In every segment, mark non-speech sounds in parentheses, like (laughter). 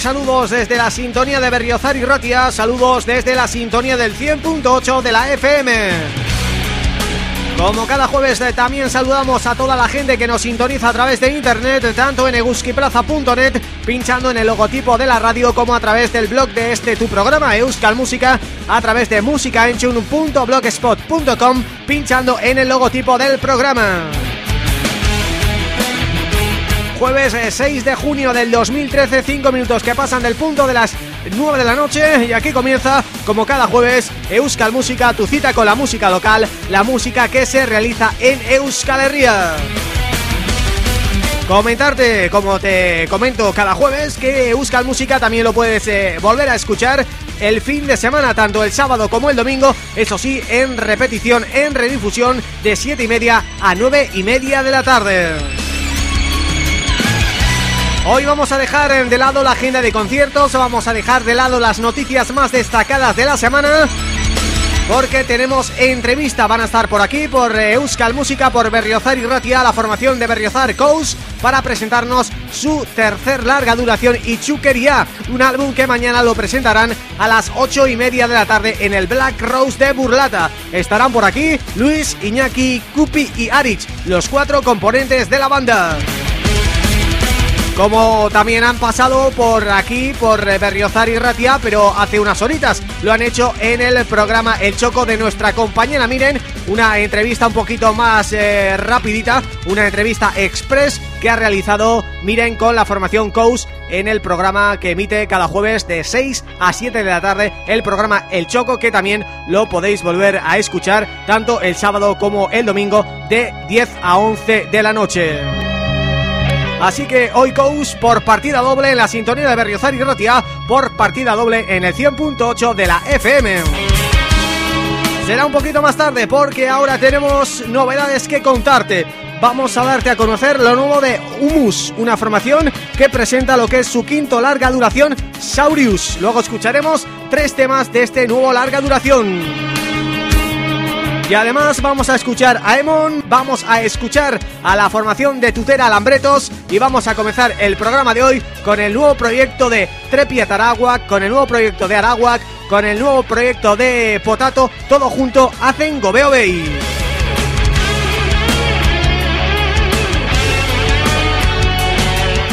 Saludos desde la sintonía de Berriozar y Ratia, saludos desde la sintonía del 100.8 de la FM. Como cada jueves eh, también saludamos a toda la gente que nos sintoniza a través de internet, tanto en eguskiplaza.net, pinchando en el logotipo de la radio como a través del blog de este tu programa Euskal Música, a través de musicaenchun.blogspot.com, pinchando en el logotipo del programa. Jueves 6 eh, de junio del 2013, 5 minutos que pasan del punto de las 9 de la noche y aquí comienza, como cada jueves, Euskal Música, tu cita con la música local, la música que se realiza en Euskal Herria. Comentarte, como te comento cada jueves, que Euskal Música también lo puedes eh, volver a escuchar el fin de semana, tanto el sábado como el domingo, eso sí, en repetición, en redifusión, de 7 y media a 9 y media de la tarde. Hoy vamos a dejar de lado la agenda de conciertos, vamos a dejar de lado las noticias más destacadas de la semana porque tenemos entrevista, van a estar por aquí, por eh, Euskal Música, por Berriozar y Ratia, la formación de Berriozar Coast, para presentarnos su tercer larga duración y Chuquería, un álbum que mañana lo presentarán a las ocho y media de la tarde en el Black Rose de Burlata. Estarán por aquí Luis, Iñaki, Kupi y Arich, los cuatro componentes de la banda. Como también han pasado por aquí, por Berriozar y Ratia, pero hace unas horitas lo han hecho en el programa El Choco de nuestra compañera Miren, una entrevista un poquito más eh, rapidita, una entrevista express que ha realizado Miren con la formación Coast en el programa que emite cada jueves de 6 a 7 de la tarde, el programa El Choco, que también lo podéis volver a escuchar tanto el sábado como el domingo de 10 a 11 de la noche. Así que hoy Cous por partida doble en la sintonía de Berriozar y por partida doble en el 100.8 de la FM. Será un poquito más tarde porque ahora tenemos novedades que contarte. Vamos a darte a conocer lo nuevo de Humus, una formación que presenta lo que es su quinto larga duración, Saurius. Luego escucharemos tres temas de este nuevo larga duración. Y además vamos a escuchar a Emon, vamos a escuchar a la formación de Tutera Alambretos y vamos a comenzar el programa de hoy con el nuevo proyecto de Trepia Taraguac, con el nuevo proyecto de Araguac, con el nuevo proyecto de Potato, todo junto hacen Gobeo Bay.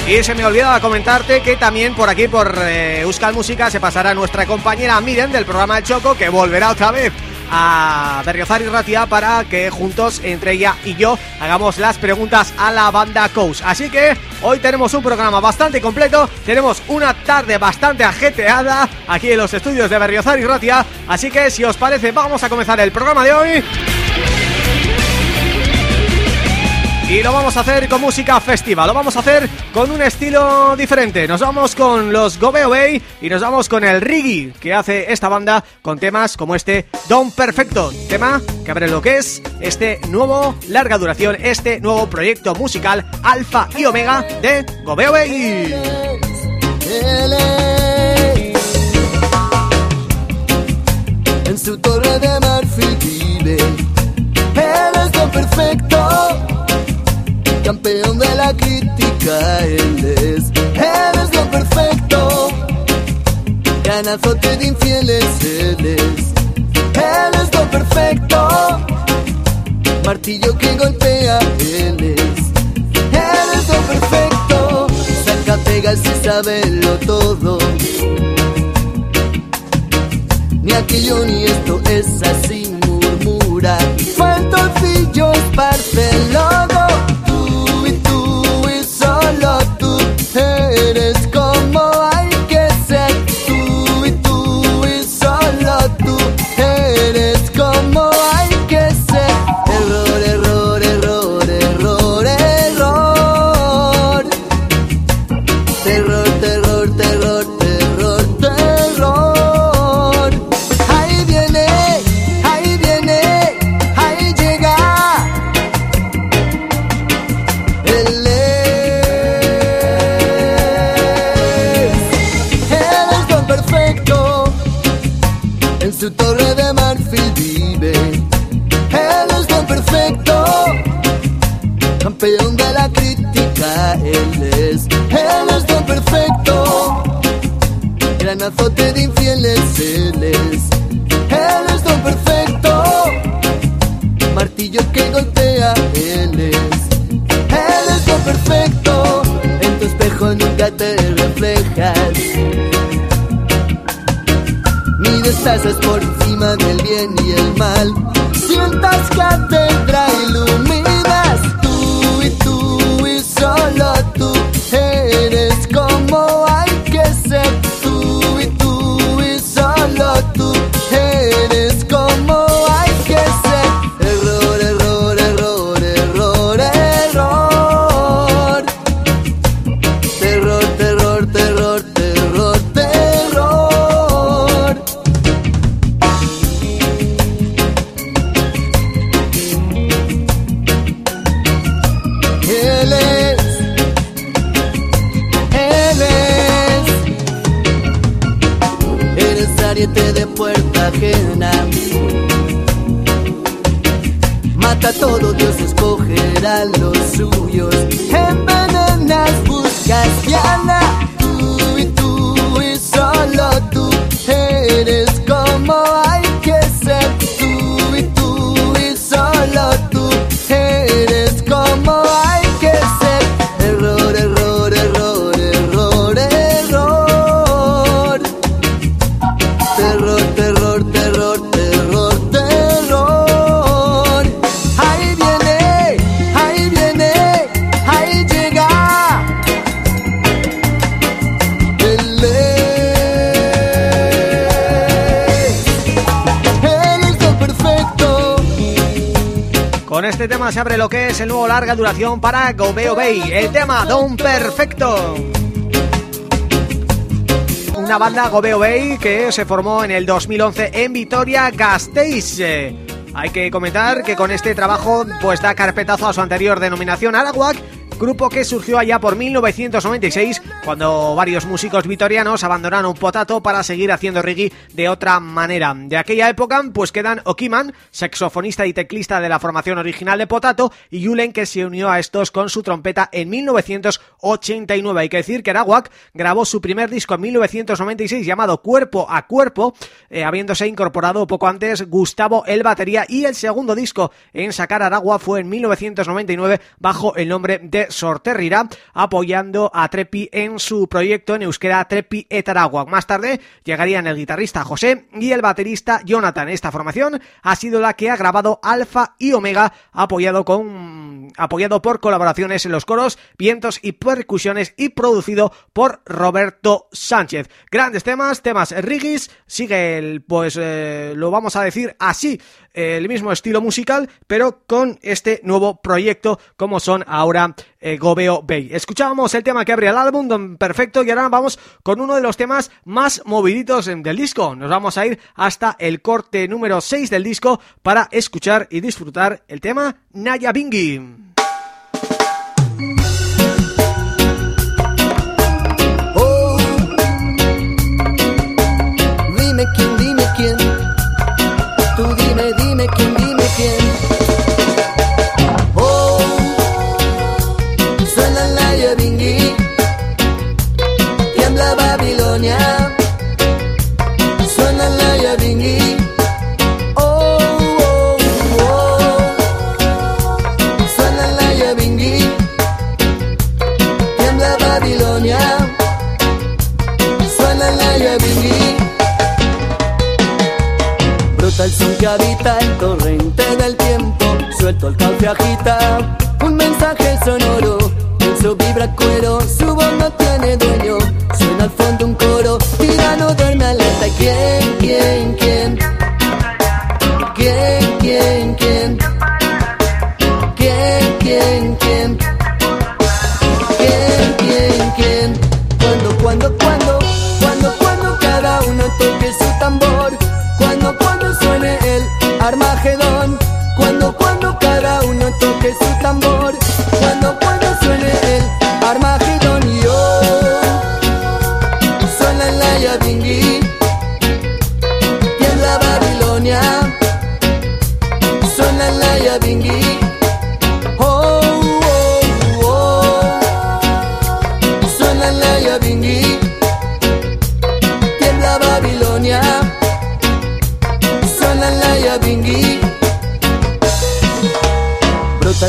Y se me olvidaba comentarte que también por aquí, por eh, Euskal Música, se pasará nuestra compañera Miren del programa El Choco, que volverá otra vez a Berriozar y Ratia para que juntos, entre ella y yo, hagamos las preguntas a la banda Coast. Así que hoy tenemos un programa bastante completo, tenemos una tarde bastante ajeteada aquí en los estudios de Berriozar y Ratia, así que si os parece vamos a comenzar el programa de hoy... Y lo vamos a hacer con música festiva, lo vamos a hacer con un estilo diferente. Nos vamos con los Gobeo Bay y nos vamos con el Rigi que hace esta banda con temas como este Don Perfecto Tema que abre lo que es este nuevo larga duración, este nuevo proyecto musical Alfa y Omega de Gobeo Bay En su torre de marfil vive. Don Perfecto campeón de la crítica, él es, él es lo perfecto, ganazote de infieles, él es, él es lo perfecto, martillo que golpea, él es, él es lo perfecto, saca pegas y sabe todo, ni aquello ni esto es así, murmura, faltocillos, Barcelona. azote de says it's 45 este tema se abre lo que es el nuevo larga duración para Gobeo Bay, el tema Don Perfecto. Una banda Gobeo Bay que se formó en el 2011 en Vitoria-Gasteiz. Eh, Hay que comentar que con este trabajo pues da carpetazo a su anterior denominación Arawak grupo que surgió allá por 1996 cuando varios músicos vitorianos abandonaron Potato para seguir haciendo reggae de otra manera. De aquella época pues quedan Okiman, saxofonista y teclista de la formación original de Potato y Yulen que se unió a estos con su trompeta en 1989. Hay que decir que Arawak grabó su primer disco en 1996 llamado Cuerpo a Cuerpo, eh, habiéndose incorporado poco antes Gustavo el batería y el segundo disco en sacar Aragua fue en 1999 bajo el nombre de Sorterrira, apoyando a Trepi en su proyecto en euskera Trepi et Aragua. Más tarde llegarían el guitarrista José y el baterista Jonathan. Esta formación ha sido la que ha grabado Alfa y Omega, apoyado con apoyado por colaboraciones en los coros, vientos y percusiones y producido por Roberto Sánchez. Grandes temas, temas rigis, sigue el, pues eh, lo vamos a decir así, el mismo estilo musical, pero con este nuevo proyecto como son ahora eh, Gobeo Bay. Escuchábamos el tema que abría el álbum, Don Perfecto, y ahora vamos con uno de los temas más moviditos del disco. Nos vamos a ir hasta el corte número 6 del disco para escuchar y disfrutar el tema Naya Bingi. El son que habita el torrente del tiempo. Suelto el cauce agita Un mensaje sonoro. Pienso vibra cuero Su voz no tiene dueño. Suena al fondo un coro Tirano duerme alerta. ¿Quién, quién, quién? ¿Quién,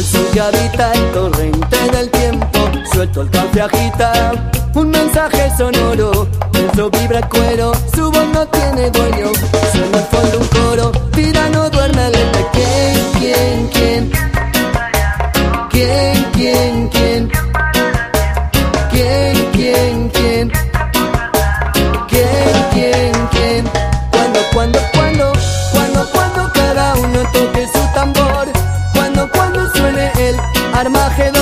El sol habita el torrente del tiempo. Suelto el cauce agita un mensaje sonoro. Eso vibra cuero, su voz no tiene dueño. Suena al fondo un coro, Armagedón,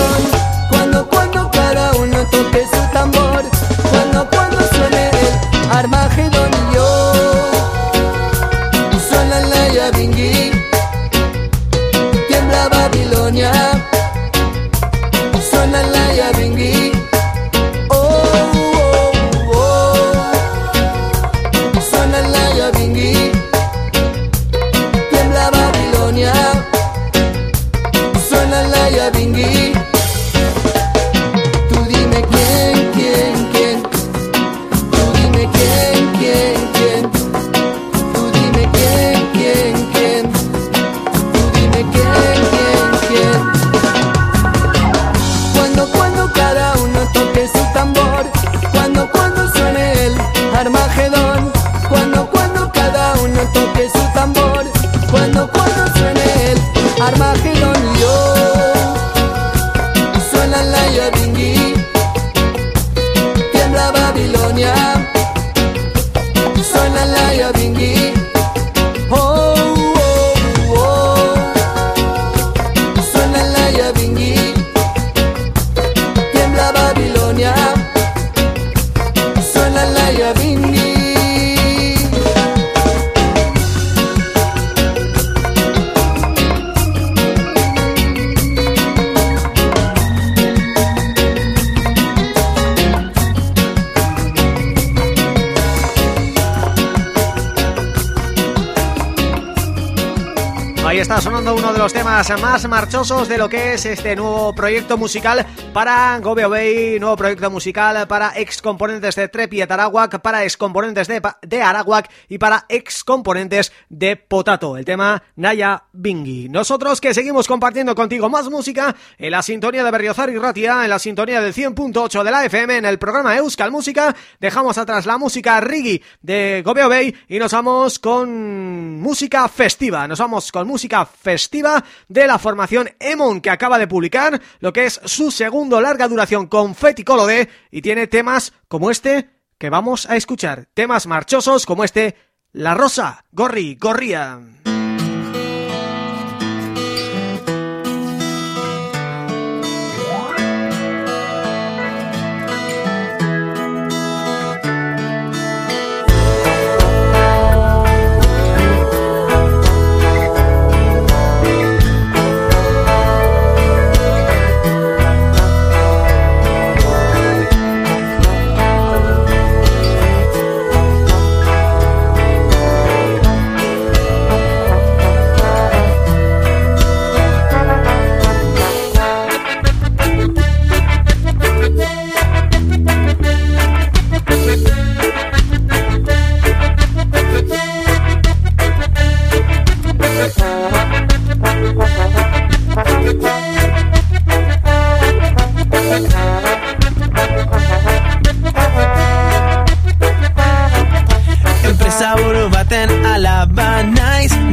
de lo que es este nuevo proyecto musical para Gobeo Bay, nuevo proyecto musical para ex componentes de Trepi et Arawak, para ex componentes de, de Arawak y para ex componentes de Potato, el tema Naya Bingi. Nosotros que seguimos compartiendo contigo más música en la sintonía de Berriozar y Ratia, en la sintonía del 100.8 de la FM, en el programa Euskal Música, dejamos atrás la música Rigi de Gobeo Bay y nos vamos con música festiva, nos vamos con música festiva de la formación Emon que acaba de publicar lo que es su segundo larga duración con Feti Colode y tiene temas como este que vamos a escuchar, temas marchosos como este La Rosa, Gorri, Gorría.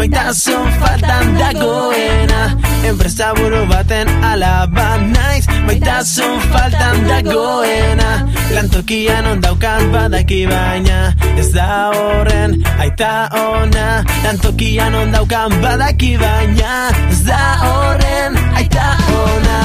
Maitasun faltan dagoena Enpresa buru baten alaba naiz Maitasun faltan dagoena Lantokian ondaukan badaki baina Ez da horren aita ona. Lantokian ondaukan badaki baina Ez da horren aita ona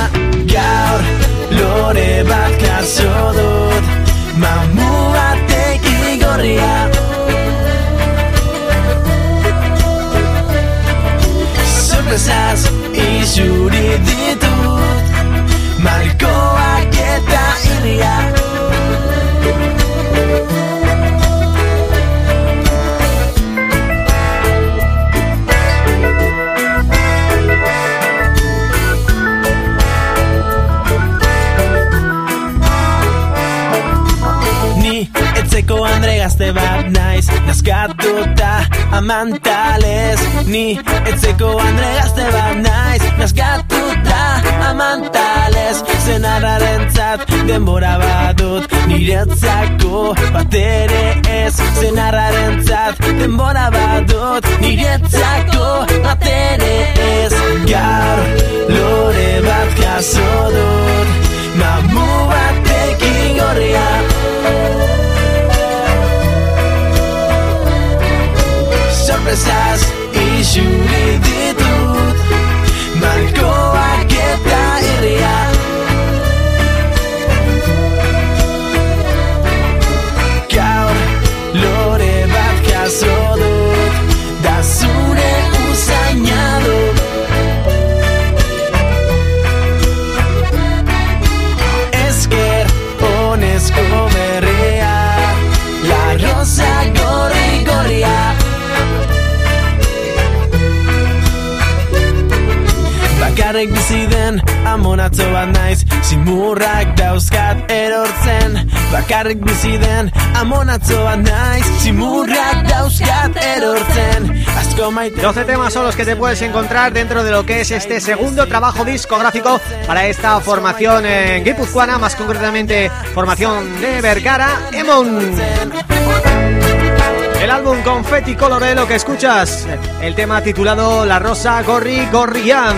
12 temas son los que te puedes encontrar dentro de lo que es este segundo trabajo discográfico para esta formación en guipuzcoana, más concretamente formación de Vergara, Emon. El álbum Confetti Coloré, lo que escuchas, el tema titulado La Rosa Gorri Gorrián.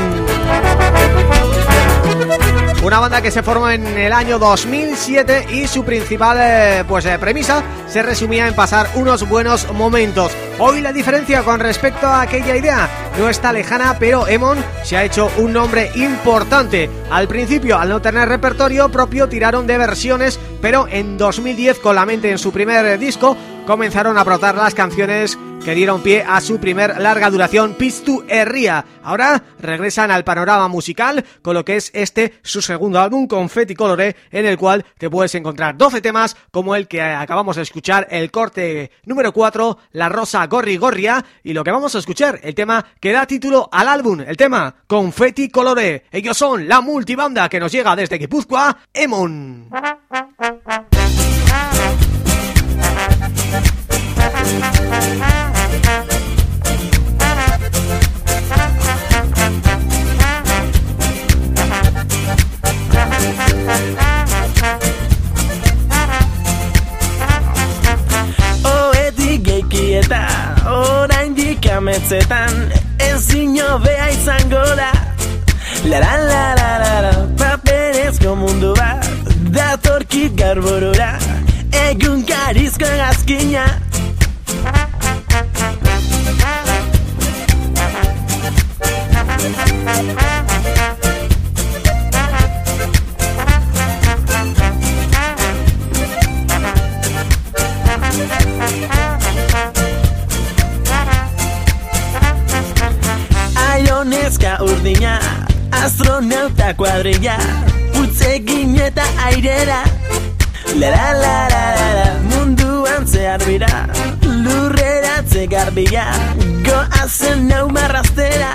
Una banda que se formó en el año 2007 y su principal eh, pues eh, premisa se resumía en pasar unos buenos momentos. Hoy la diferencia con respecto a aquella idea no está lejana, pero Emon se ha hecho un nombre importante. Al principio, al no tener repertorio propio, tiraron de versiones, pero en 2010, con la mente en su primer disco, comenzaron a brotar las canciones que dieron pie a su primer larga duración Pistu Herria. Ahora regresan al panorama musical con lo que es este su segundo álbum Confetti Colore en el cual te puedes encontrar 12 temas como el que acabamos de escuchar, el corte número 4, La Rosa Gorri Gorria y lo que vamos a escuchar, el tema que da título al álbum, el tema Confetti Colore. Ellos son la multibanda que nos llega desde Guipúzcoa, Emon. Musika ametzetan Ezin jobea izango da La la la la la la Paperezko mundu bat Datorkit garborora Egun karizko gazkina Thank you. Astronauta kuadrilla Putzegin eta airera. Lara, lara, lara, munduan zehar bira Lurreratze garbia. Goazen nau marrastera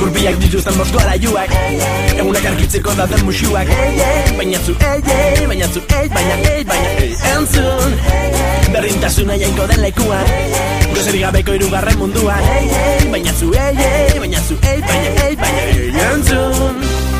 Kurpiak dituzten bosko araiuak Egunak argitzeko daten musuak. Baina zu ei, ei, baina zu ei, baina ei, baina ei Entzun, berdintasuna jainko den lekuan Gozerik gabeko irugarren munduan Baina zu ei, ei, baina zu ei, baina ei, baina ei Entzun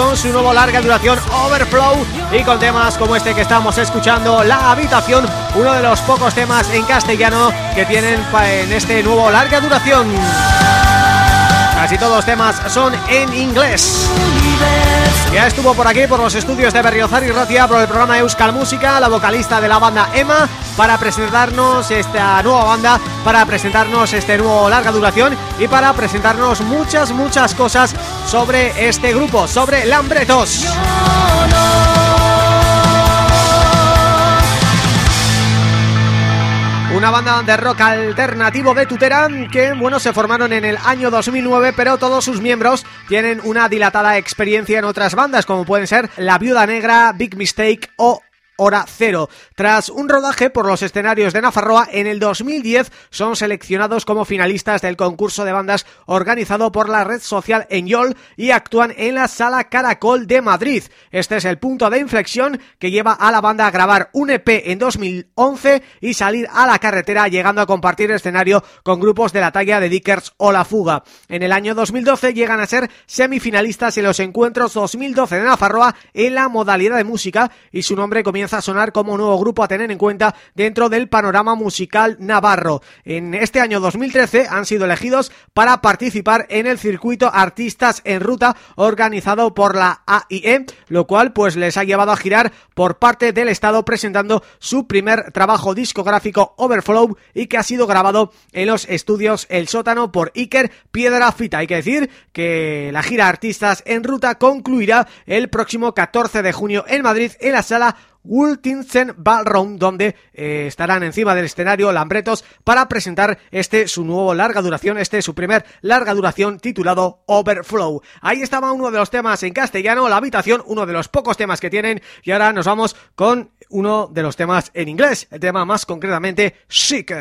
con su nuevo larga duración Overflow y con temas como este que estamos escuchando La Habitación, uno de los pocos temas en castellano que tienen en este nuevo larga duración. Casi todos los temas son en inglés. Ya estuvo por aquí, por los estudios de Berriozar y Ratia, por el programa Euskal Música, la vocalista de la banda Emma, para presentarnos esta nueva banda, para presentarnos este nuevo larga duración y para presentarnos muchas, muchas cosas sobre este grupo, sobre Lambretos. Una banda de rock alternativo de Tutera que, bueno, se formaron en el año 2009, pero todos sus miembros tienen una dilatada experiencia en otras bandas, como pueden ser La Viuda Negra, Big Mistake o Hora Cero. Tras un rodaje por los escenarios de Nafarroa, en el 2010 son seleccionados como finalistas del concurso de bandas organizado por la red social Enyol y actúan en la Sala Caracol de Madrid. Este es el punto de inflexión que lleva a la banda a grabar un EP en 2011 y salir a la carretera llegando a compartir escenario con grupos de la talla de Dickers o La Fuga. En el año 2012 llegan a ser semifinalistas en los encuentros 2012 de Nafarroa en la modalidad de música y su nombre comienza a sonar como nuevo grupo a tener en cuenta dentro del panorama musical navarro. En este año 2013 han sido elegidos para participar en el circuito Artistas en Ruta organizado por la AIE, lo cual pues les ha llevado a girar por parte del Estado presentando su primer trabajo discográfico Overflow y que ha sido grabado en los estudios El Sótano por Iker Piedra Fita. Hay que decir que la gira Artistas en Ruta concluirá el próximo 14 de junio en Madrid en la sala Wilkinson Ballroom, donde eh, estarán encima del escenario Lambretos para presentar este su nuevo larga duración, este su primer larga duración titulado Overflow. Ahí estaba uno de los temas en castellano, La Habitación, uno de los pocos temas que tienen, y ahora nos vamos con uno de los temas en inglés, el tema más concretamente Chic.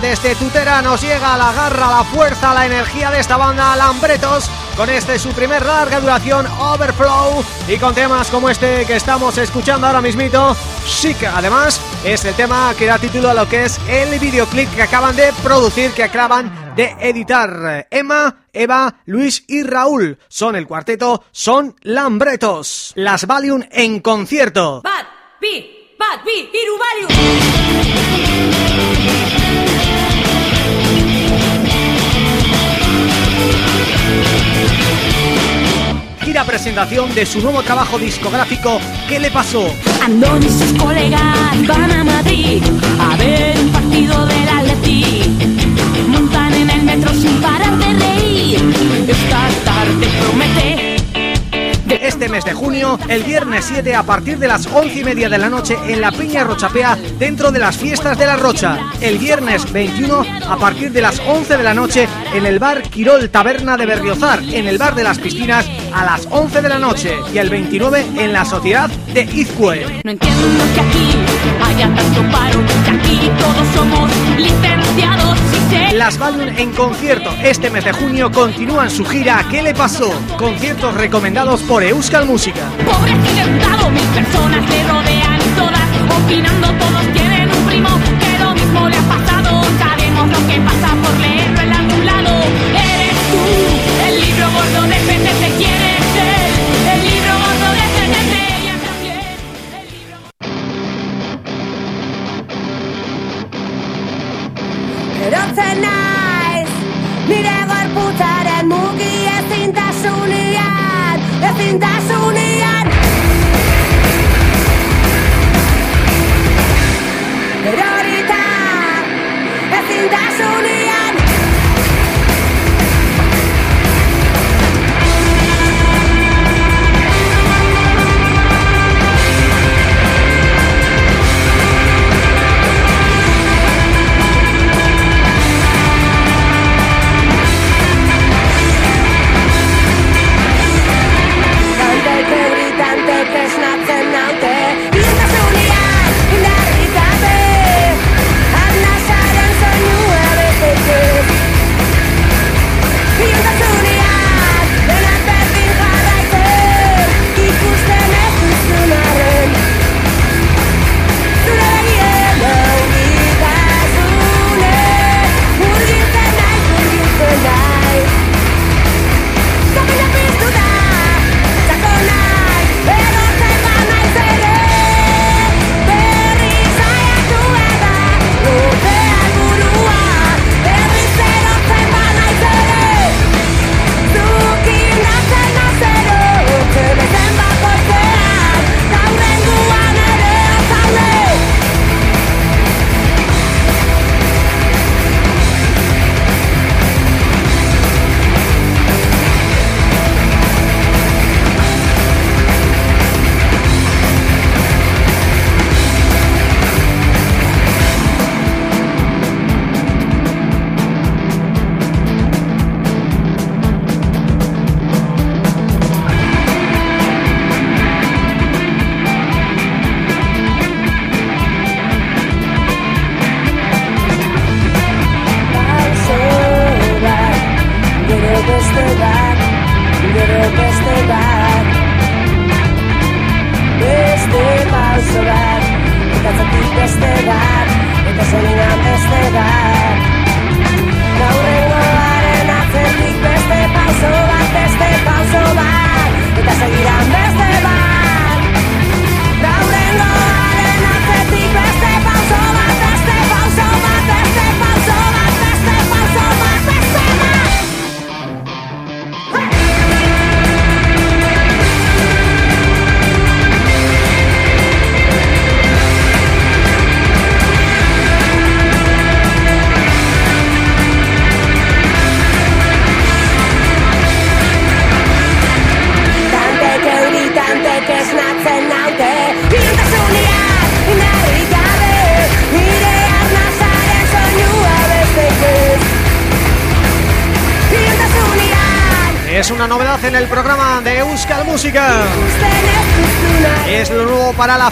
Desde Tutera, nos llega la garra, la fuerza, la energía de esta banda Lambretos con este su primer larga duración Overflow y con temas como este que estamos escuchando ahora mismito Chic, además es el tema que da título a lo que es el videoclip que acaban de producir, que acaban de editar. Emma, Eva, Luis y Raúl son el cuarteto, son Lambretos. Las Valium en concierto. Bad, Bat bi, Presentación de su nuevo trabajo discográfico ¿Qué le pasó? Andón y sus colegas van a Madrid a ver un partido del Atleti. Montan en el metro sin parar de reír. Esta tarde promete este mes de junio, el viernes 7 a partir de las 11 y media de la noche en la Peña Rochapea dentro de las fiestas de la Rocha. El viernes 21 a partir de las 11 de la noche en el bar Quirol Taberna de Berriozar, en el bar de las piscinas a las 11 de la noche y el 29 en la sociedad de Izcue. No entiendo que aquí haya tanto paro, que aquí todos somos licenciados Las Balloon en concierto este mes de junio continúan su gira ¿Qué le pasó? Conciertos recomendados por Euskal Música. Pobre accidentado, mil personas le rodean todas, opinando todos tienen un primo que lo mismo le ha pasado. Sabemos lo que pasa por leerlo en algún lado. Eres tú, el libro gordo de PCC quiere ser, el libro gordo de PCC y también el libro... Erotzen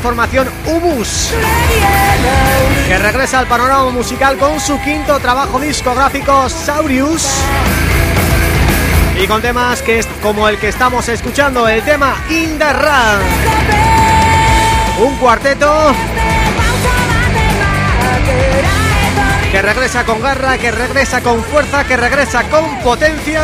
formación Humus Que regresa al panorama musical con su quinto trabajo discográfico Saurius. Y con temas que es como el que estamos escuchando, el tema In the Run Un cuarteto que regresa con garra, que regresa con fuerza, que regresa con potencia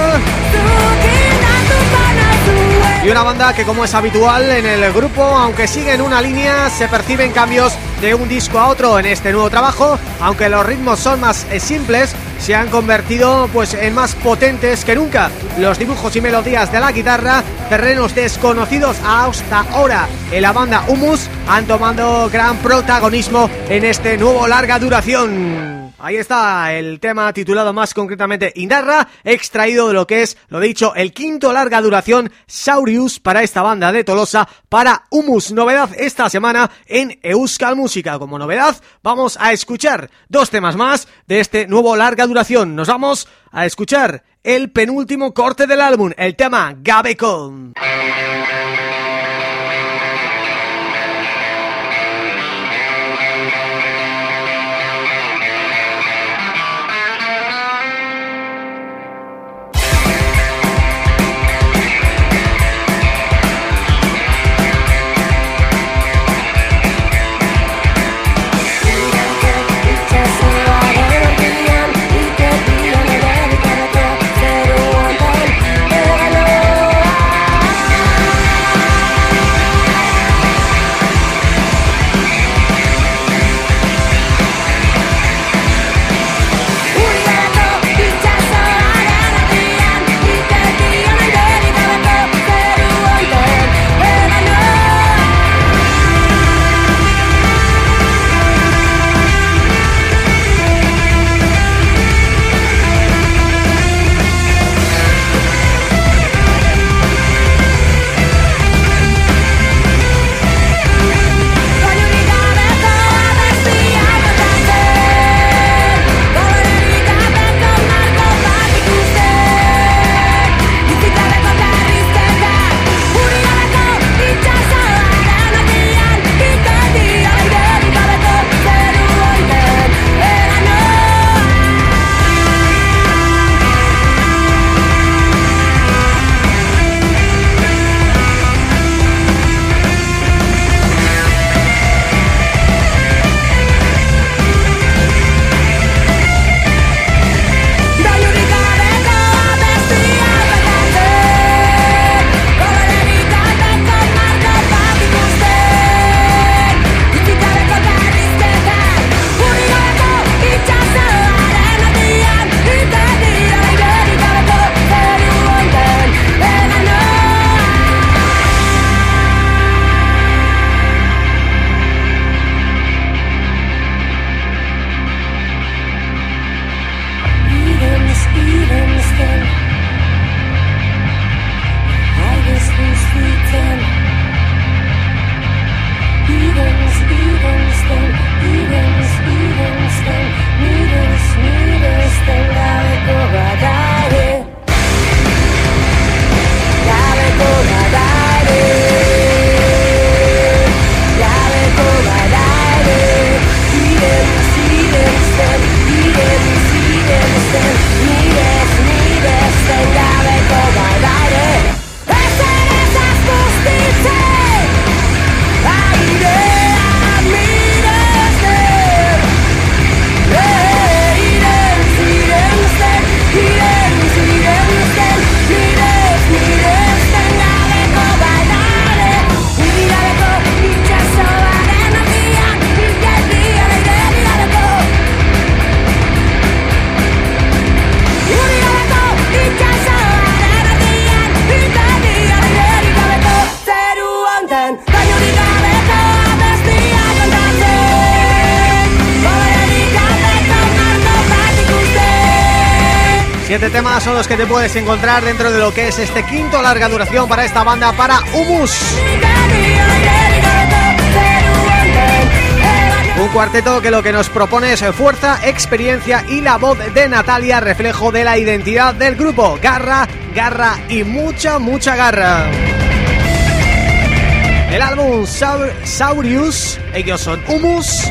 y una banda que como es habitual en el grupo, aunque sigue en una línea, se perciben cambios de un disco a otro en este nuevo trabajo, aunque los ritmos son más eh, simples, se han convertido pues en más potentes que nunca. Los dibujos y melodías de la guitarra, terrenos desconocidos hasta ahora en la banda Humus, han tomado gran protagonismo en este nuevo larga duración. Ahí está el tema titulado más concretamente Indarra, extraído de lo que es, lo dicho, el quinto larga duración Saurius para esta banda de Tolosa, para Humus, novedad esta semana en Euskal Música. Como novedad, vamos a escuchar dos temas más de este nuevo larga duración. Nos vamos a escuchar el penúltimo corte del álbum, el tema Gabecon. Te puedes encontrar dentro de lo que es este quinto larga duración para esta banda, para Humus. Un cuarteto que lo que nos propone es fuerza, experiencia y la voz de Natalia, reflejo de la identidad del grupo. Garra, garra y mucha, mucha garra. El álbum Saurius, ellos son Humus.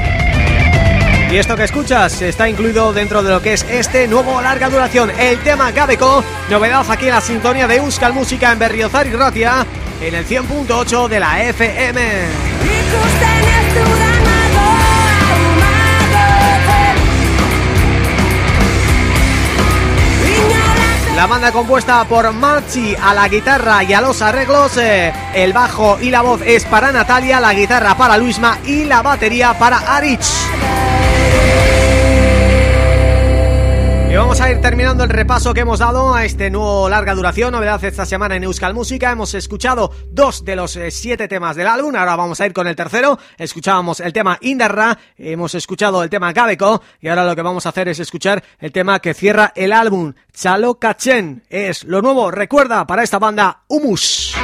Y esto que escuchas está incluido dentro de lo que es este nuevo larga duración, el tema Gabeco, novedad aquí en la sintonía de Euskal Música en Berriozar y Ratia, en el 100.8 de la FM. La banda compuesta por Marchi a la guitarra y a los arreglos eh, El bajo y la voz es para Natalia, la guitarra para Luisma y la batería para Arich vamos a ir terminando el repaso que hemos dado a este nuevo larga duración, novedad esta semana en Euskal Música. Hemos escuchado dos de los eh, siete temas del álbum, ahora vamos a ir con el tercero. Escuchábamos el tema Indarra, hemos escuchado el tema Gabeco y ahora lo que vamos a hacer es escuchar el tema que cierra el álbum, Chalo Cachen. Es lo nuevo, recuerda, para esta banda Humus.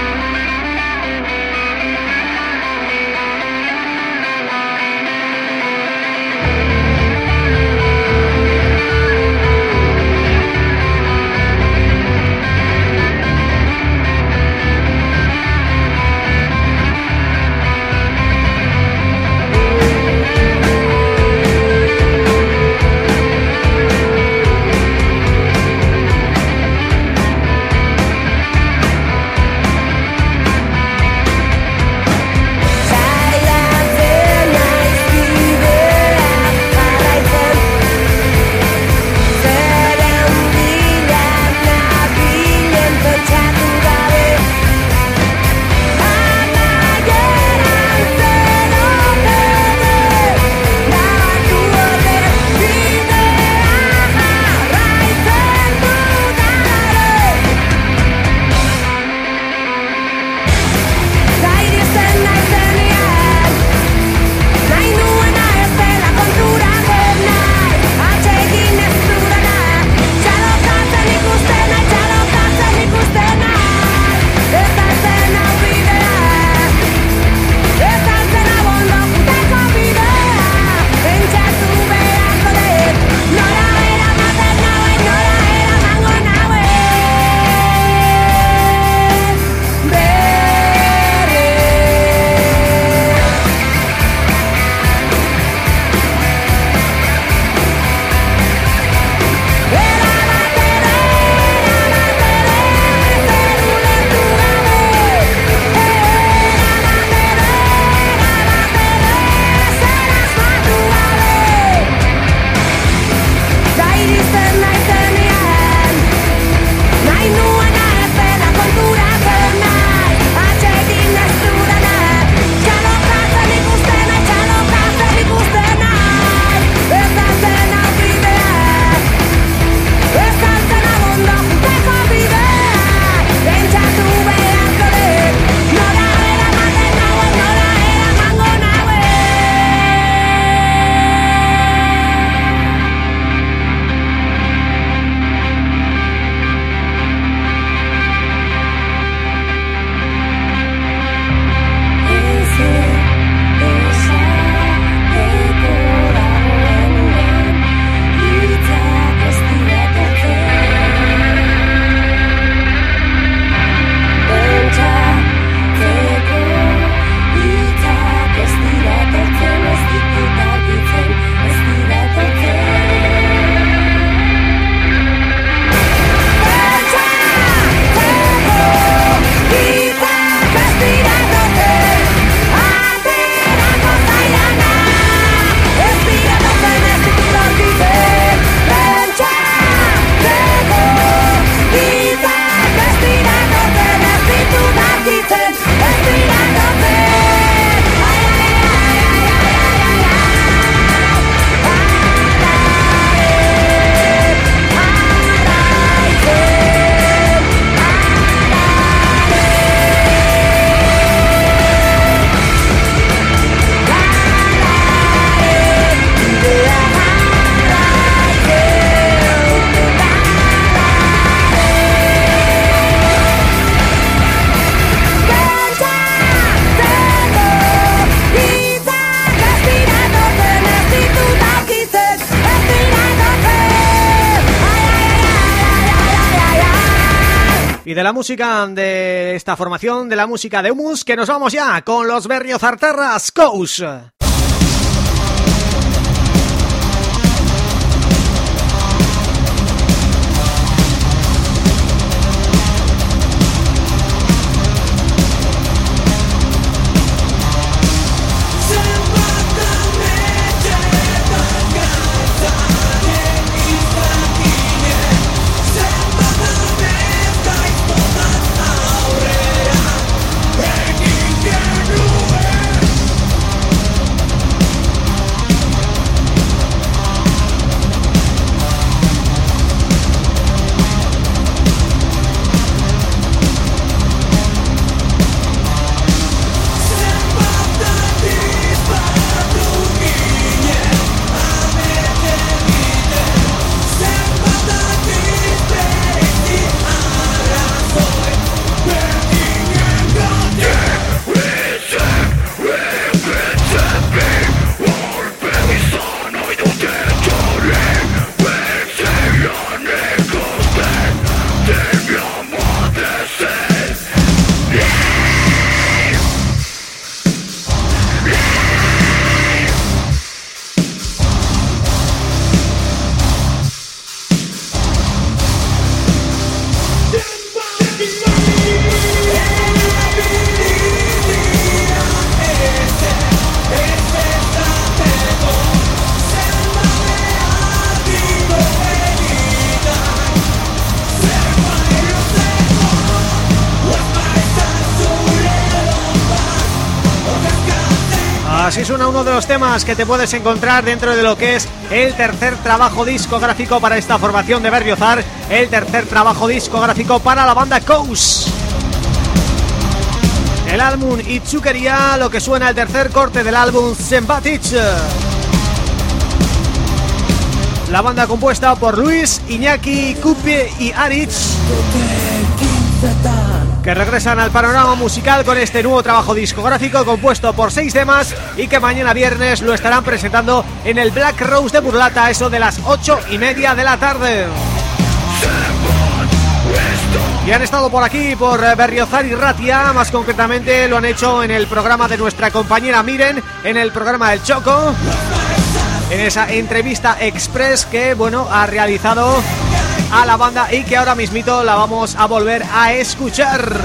La música de esta formación, de la música de Humus, que nos vamos ya con los Berriozartarras Coast. Que te puedes encontrar dentro de lo que es el tercer trabajo discográfico para esta formación de Berriozar, el tercer trabajo discográfico para la banda Coast. El álbum Itzukeria, lo que suena el tercer corte del álbum Sembatic. La banda compuesta por Luis, Iñaki, Kupe y Arich que regresan al panorama musical con este nuevo trabajo discográfico compuesto por seis temas y que mañana viernes lo estarán presentando en el Black Rose de Burlata, eso de las ocho y media de la tarde. Y han estado por aquí, por Berriozar y Ratia, más concretamente lo han hecho en el programa de nuestra compañera Miren, en el programa del Choco, en esa entrevista express que, bueno, ha realizado a la banda y que ahora mismito la vamos a volver a escuchar.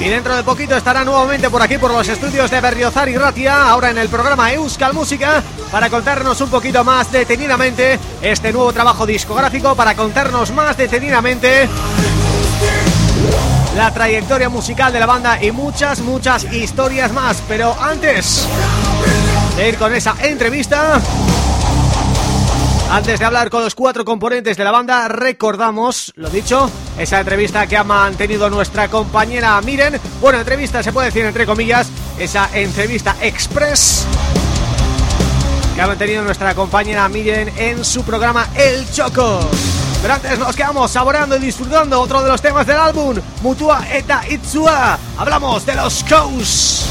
Y dentro de poquito estará nuevamente por aquí por los estudios de Berriozar y Ratia, ahora en el programa Euskal Música, para contarnos un poquito más detenidamente este nuevo trabajo discográfico, para contarnos más detenidamente la trayectoria musical de la banda y muchas, muchas historias más. Pero antes de ir con esa entrevista, antes de hablar con los cuatro componentes de la banda, recordamos, lo dicho, esa entrevista que ha mantenido nuestra compañera Miren. Bueno, entrevista se puede decir entre comillas, esa entrevista express que ha mantenido nuestra compañera Miren en su programa El Choco. Pero antes nos quedamos saboreando y disfrutando otro de los temas del álbum, Mutua Eta Itzua. Hablamos de los Cows.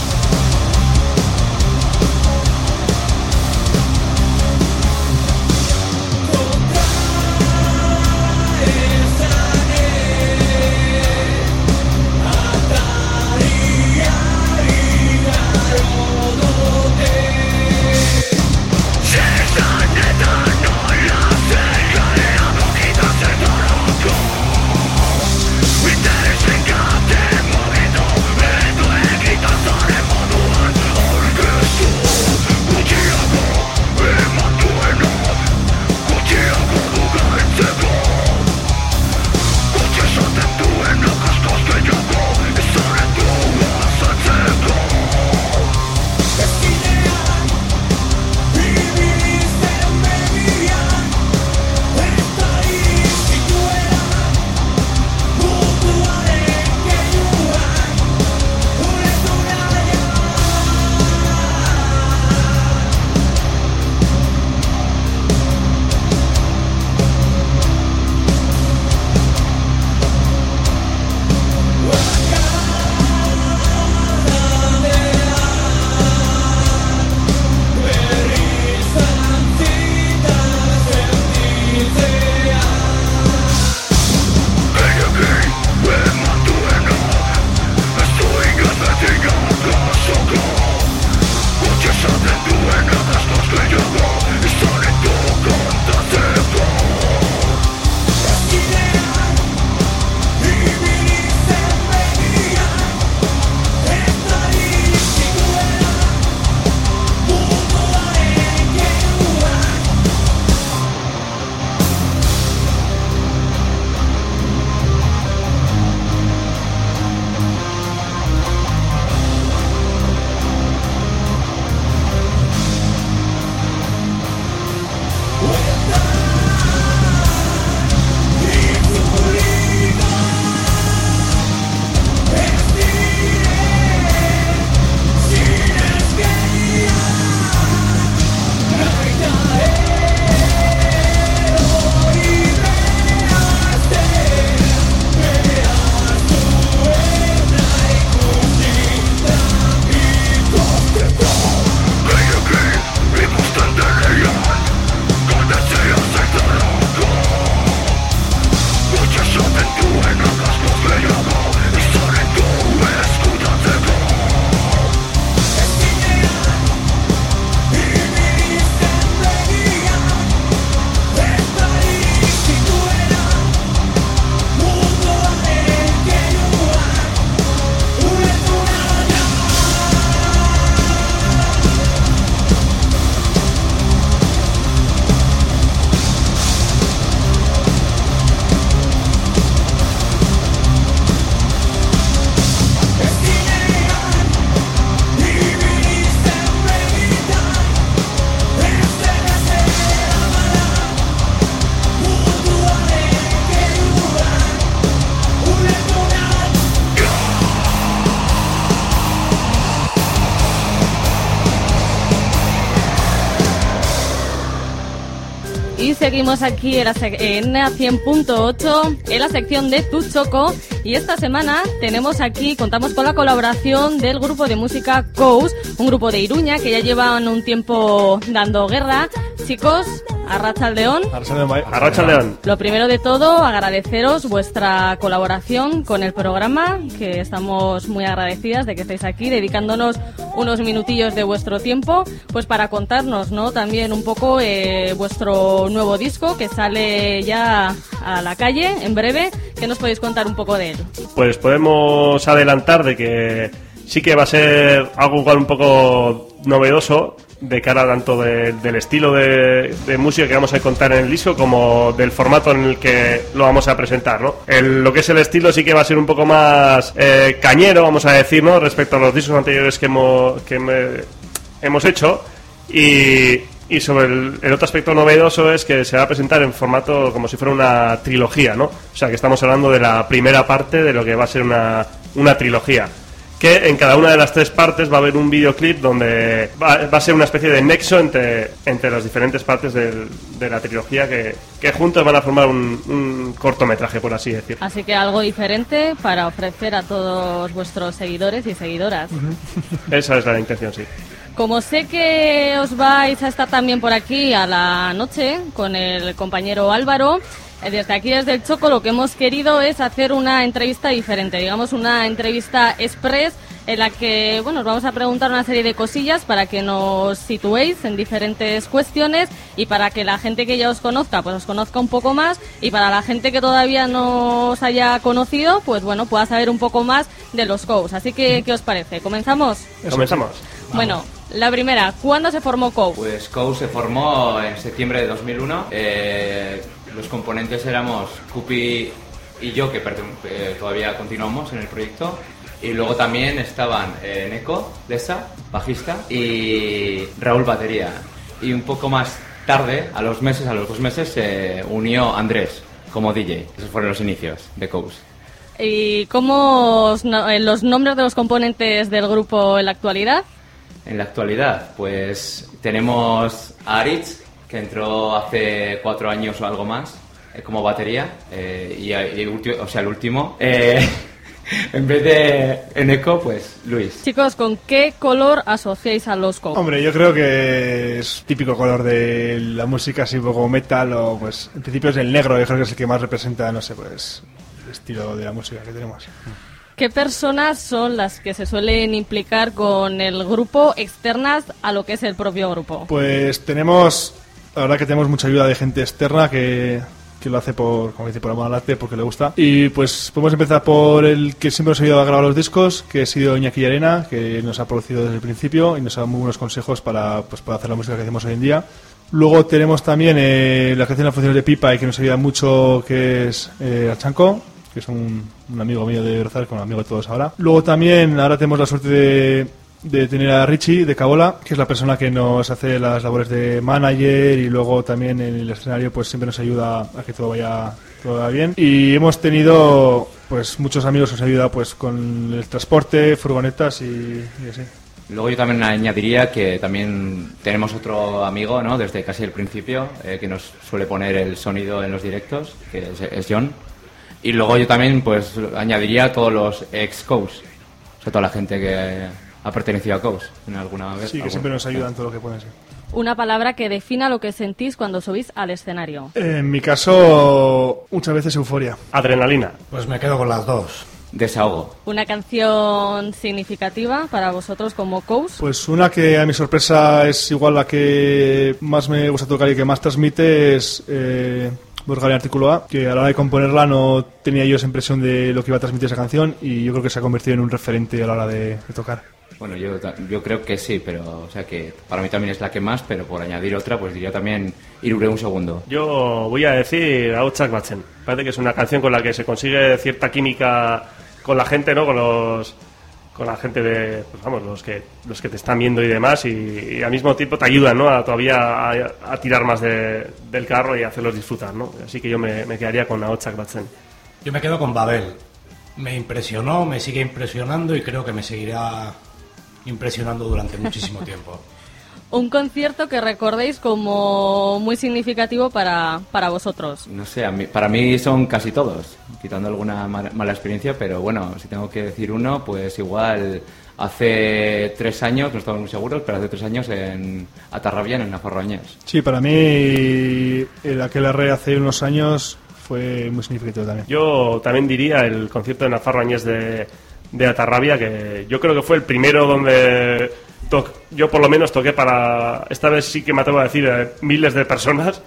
Seguimos aquí en la, en la 100.8 en la sección de Tu Choco y esta semana tenemos aquí, contamos con la colaboración del grupo de música Coast, un grupo de Iruña que ya llevan un tiempo dando guerra. Chicos, Arracha al León. Arracha León. Lo primero de todo, agradeceros vuestra colaboración con el programa, que estamos muy agradecidas de que estéis aquí, dedicándonos unos minutillos de vuestro tiempo, pues para contarnos, ¿no? También un poco eh, vuestro nuevo disco que sale ya a la calle en breve. ¿Qué nos podéis contar un poco de él? Pues podemos adelantar de que sí que va a ser algo igual un poco novedoso de cara tanto de- del estilo de, música que vamos a contar en el disco como del formato en el que lo vamos a presentar, ¿no? Lo que es el estilo sí que va a ser un poco más eh, cañero, vamos a decir, ¿no? Respecto a los discos anteriores que hemos hecho y, y sobre el, el otro aspecto novedoso es que se va a presentar en formato como si fuera una trilogía, ¿no? O sea, que estamos hablando de la primera parte de lo que va a ser una, una trilogía. Que en cada una de las tres partes va a haber un videoclip donde va, va a ser una especie de nexo entre, entre las diferentes partes del- de la trilogía que, que juntos van a formar un, un cortometraje, por así decir. Así que algo diferente para ofrecer a todos vuestros seguidores y seguidoras. (laughs) Esa es la intención, sí. Como sé que os vais a estar también por aquí a la noche con el compañero Álvaro, desde aquí, desde el Choco, lo que hemos querido es hacer una entrevista diferente, digamos una entrevista express en la que bueno, os vamos a preguntar una serie de cosillas para que nos situéis en diferentes cuestiones y para que la gente que ya os conozca pues os conozca un poco más y para la gente que todavía no os haya conocido pues bueno pueda saber un poco más de los COUS. Así que, ¿qué os parece? ¿Comenzamos? Comenzamos. Bueno, la primera, ¿cuándo se formó COU? Pues COU se formó en septiembre de 2001. Eh, los componentes éramos Cupi y yo, que eh, todavía continuamos en el proyecto. Y luego también estaban eh, Neko, Desa, bajista, y Raúl, batería. Y un poco más tarde, a los meses, a los dos meses, se unió Andrés como DJ. Esos fueron los inicios de COUS. ¿Y cómo eh, los nombres de los componentes del grupo en la actualidad? En la actualidad, pues tenemos a Aritz, que entró hace cuatro años o algo más eh, como batería, eh, y, y ulti- o sea, el último. eh, (laughs) en vez de Eneco, pues Luis. Chicos, ¿con qué color asociáis a los COU? Hombre, yo creo que es típico color de la música así un poco metal o pues en principio es el negro, yo creo que es el que más representa, no sé, pues el estilo de la música que tenemos. ¿Qué personas son las que se suelen implicar con el grupo externas a lo que es el propio grupo? Pues tenemos, la verdad que tenemos mucha ayuda de gente externa que, que lo hace por, como dice, por amor al arte, porque le gusta. Y pues podemos empezar por el que siempre nos ha ayudado a grabar los discos, que ha sido Iñaki Arena, que nos ha producido desde el principio y nos ha dado muy buenos consejos para, pues, para hacer la música que hacemos hoy en día. Luego tenemos también eh, la hace las funciones de pipa y que nos ayuda mucho, que es eh, Archanco, que es un, un amigo mío de Berzal, con un amigo de todos ahora. Luego también, ahora tenemos la suerte de, de tener a Richie de Cabola, que es la persona que nos hace las labores de manager y luego también en el escenario pues siempre nos ayuda a que todo vaya todo bien. Y hemos tenido pues muchos amigos que nos han ayudado pues con el transporte, furgonetas y, y así. Luego yo también añadiría que también tenemos otro amigo, ¿no? Desde casi el principio, eh, que nos suele poner el sonido en los directos, que es, es John. Y luego yo también, pues, añadiría a todos los ex-coach, o sea, toda la gente que ha pertenecido a coach en alguna vez. Sí, que siempre nos ayudan todo lo que pueden ser. Una palabra que defina lo que sentís cuando subís al escenario. En mi caso, muchas veces euforia. Adrenalina. Pues me quedo con las dos. Desahogo. Una canción significativa para vosotros como coach. Pues una que a mi sorpresa es igual la que más me gusta tocar y que más transmite es eh, Borgali Artículo A, que a la hora de componerla no tenía yo esa impresión de lo que iba a transmitir esa canción y yo creo que se ha convertido en un referente a la hora de, de tocar. Bueno, yo, ta- yo creo que sí, pero, o sea, que para mí también es la que más, pero por añadir otra, pues diría también Irure un segundo. Yo voy a decir Outside Batzen. Parece que es una canción con la que se consigue cierta química con la gente, ¿no? Con los con la gente de, pues vamos, los que los que te están viendo y demás y, y al mismo tiempo te ayudan, ¿no? A todavía a, a tirar más de- del carro y hacerlos disfrutar, ¿no? Así que yo me, me quedaría con Outside Batzen. Yo me quedo con Babel. Me impresionó, me sigue impresionando y creo que me seguirá impresionando durante muchísimo (laughs) tiempo. Un concierto que recordéis como muy significativo para, para vosotros. No sé, a mí- para mí son casi todos, quitando alguna mala, mala experiencia, pero bueno, si tengo que decir uno, pues igual hace tres años, no estamos muy seguros, pero hace tres años en Atarrabia, en Nafarroañés. Sí, para mí el aquel arre hace unos años fue muy significativo también. Yo también diría el concierto de Nafarro Añés de, de Atarrabia, que yo creo que fue el primero donde yo por lo menos toqué para, esta vez sí que me atrevo a decir, eh, miles de personas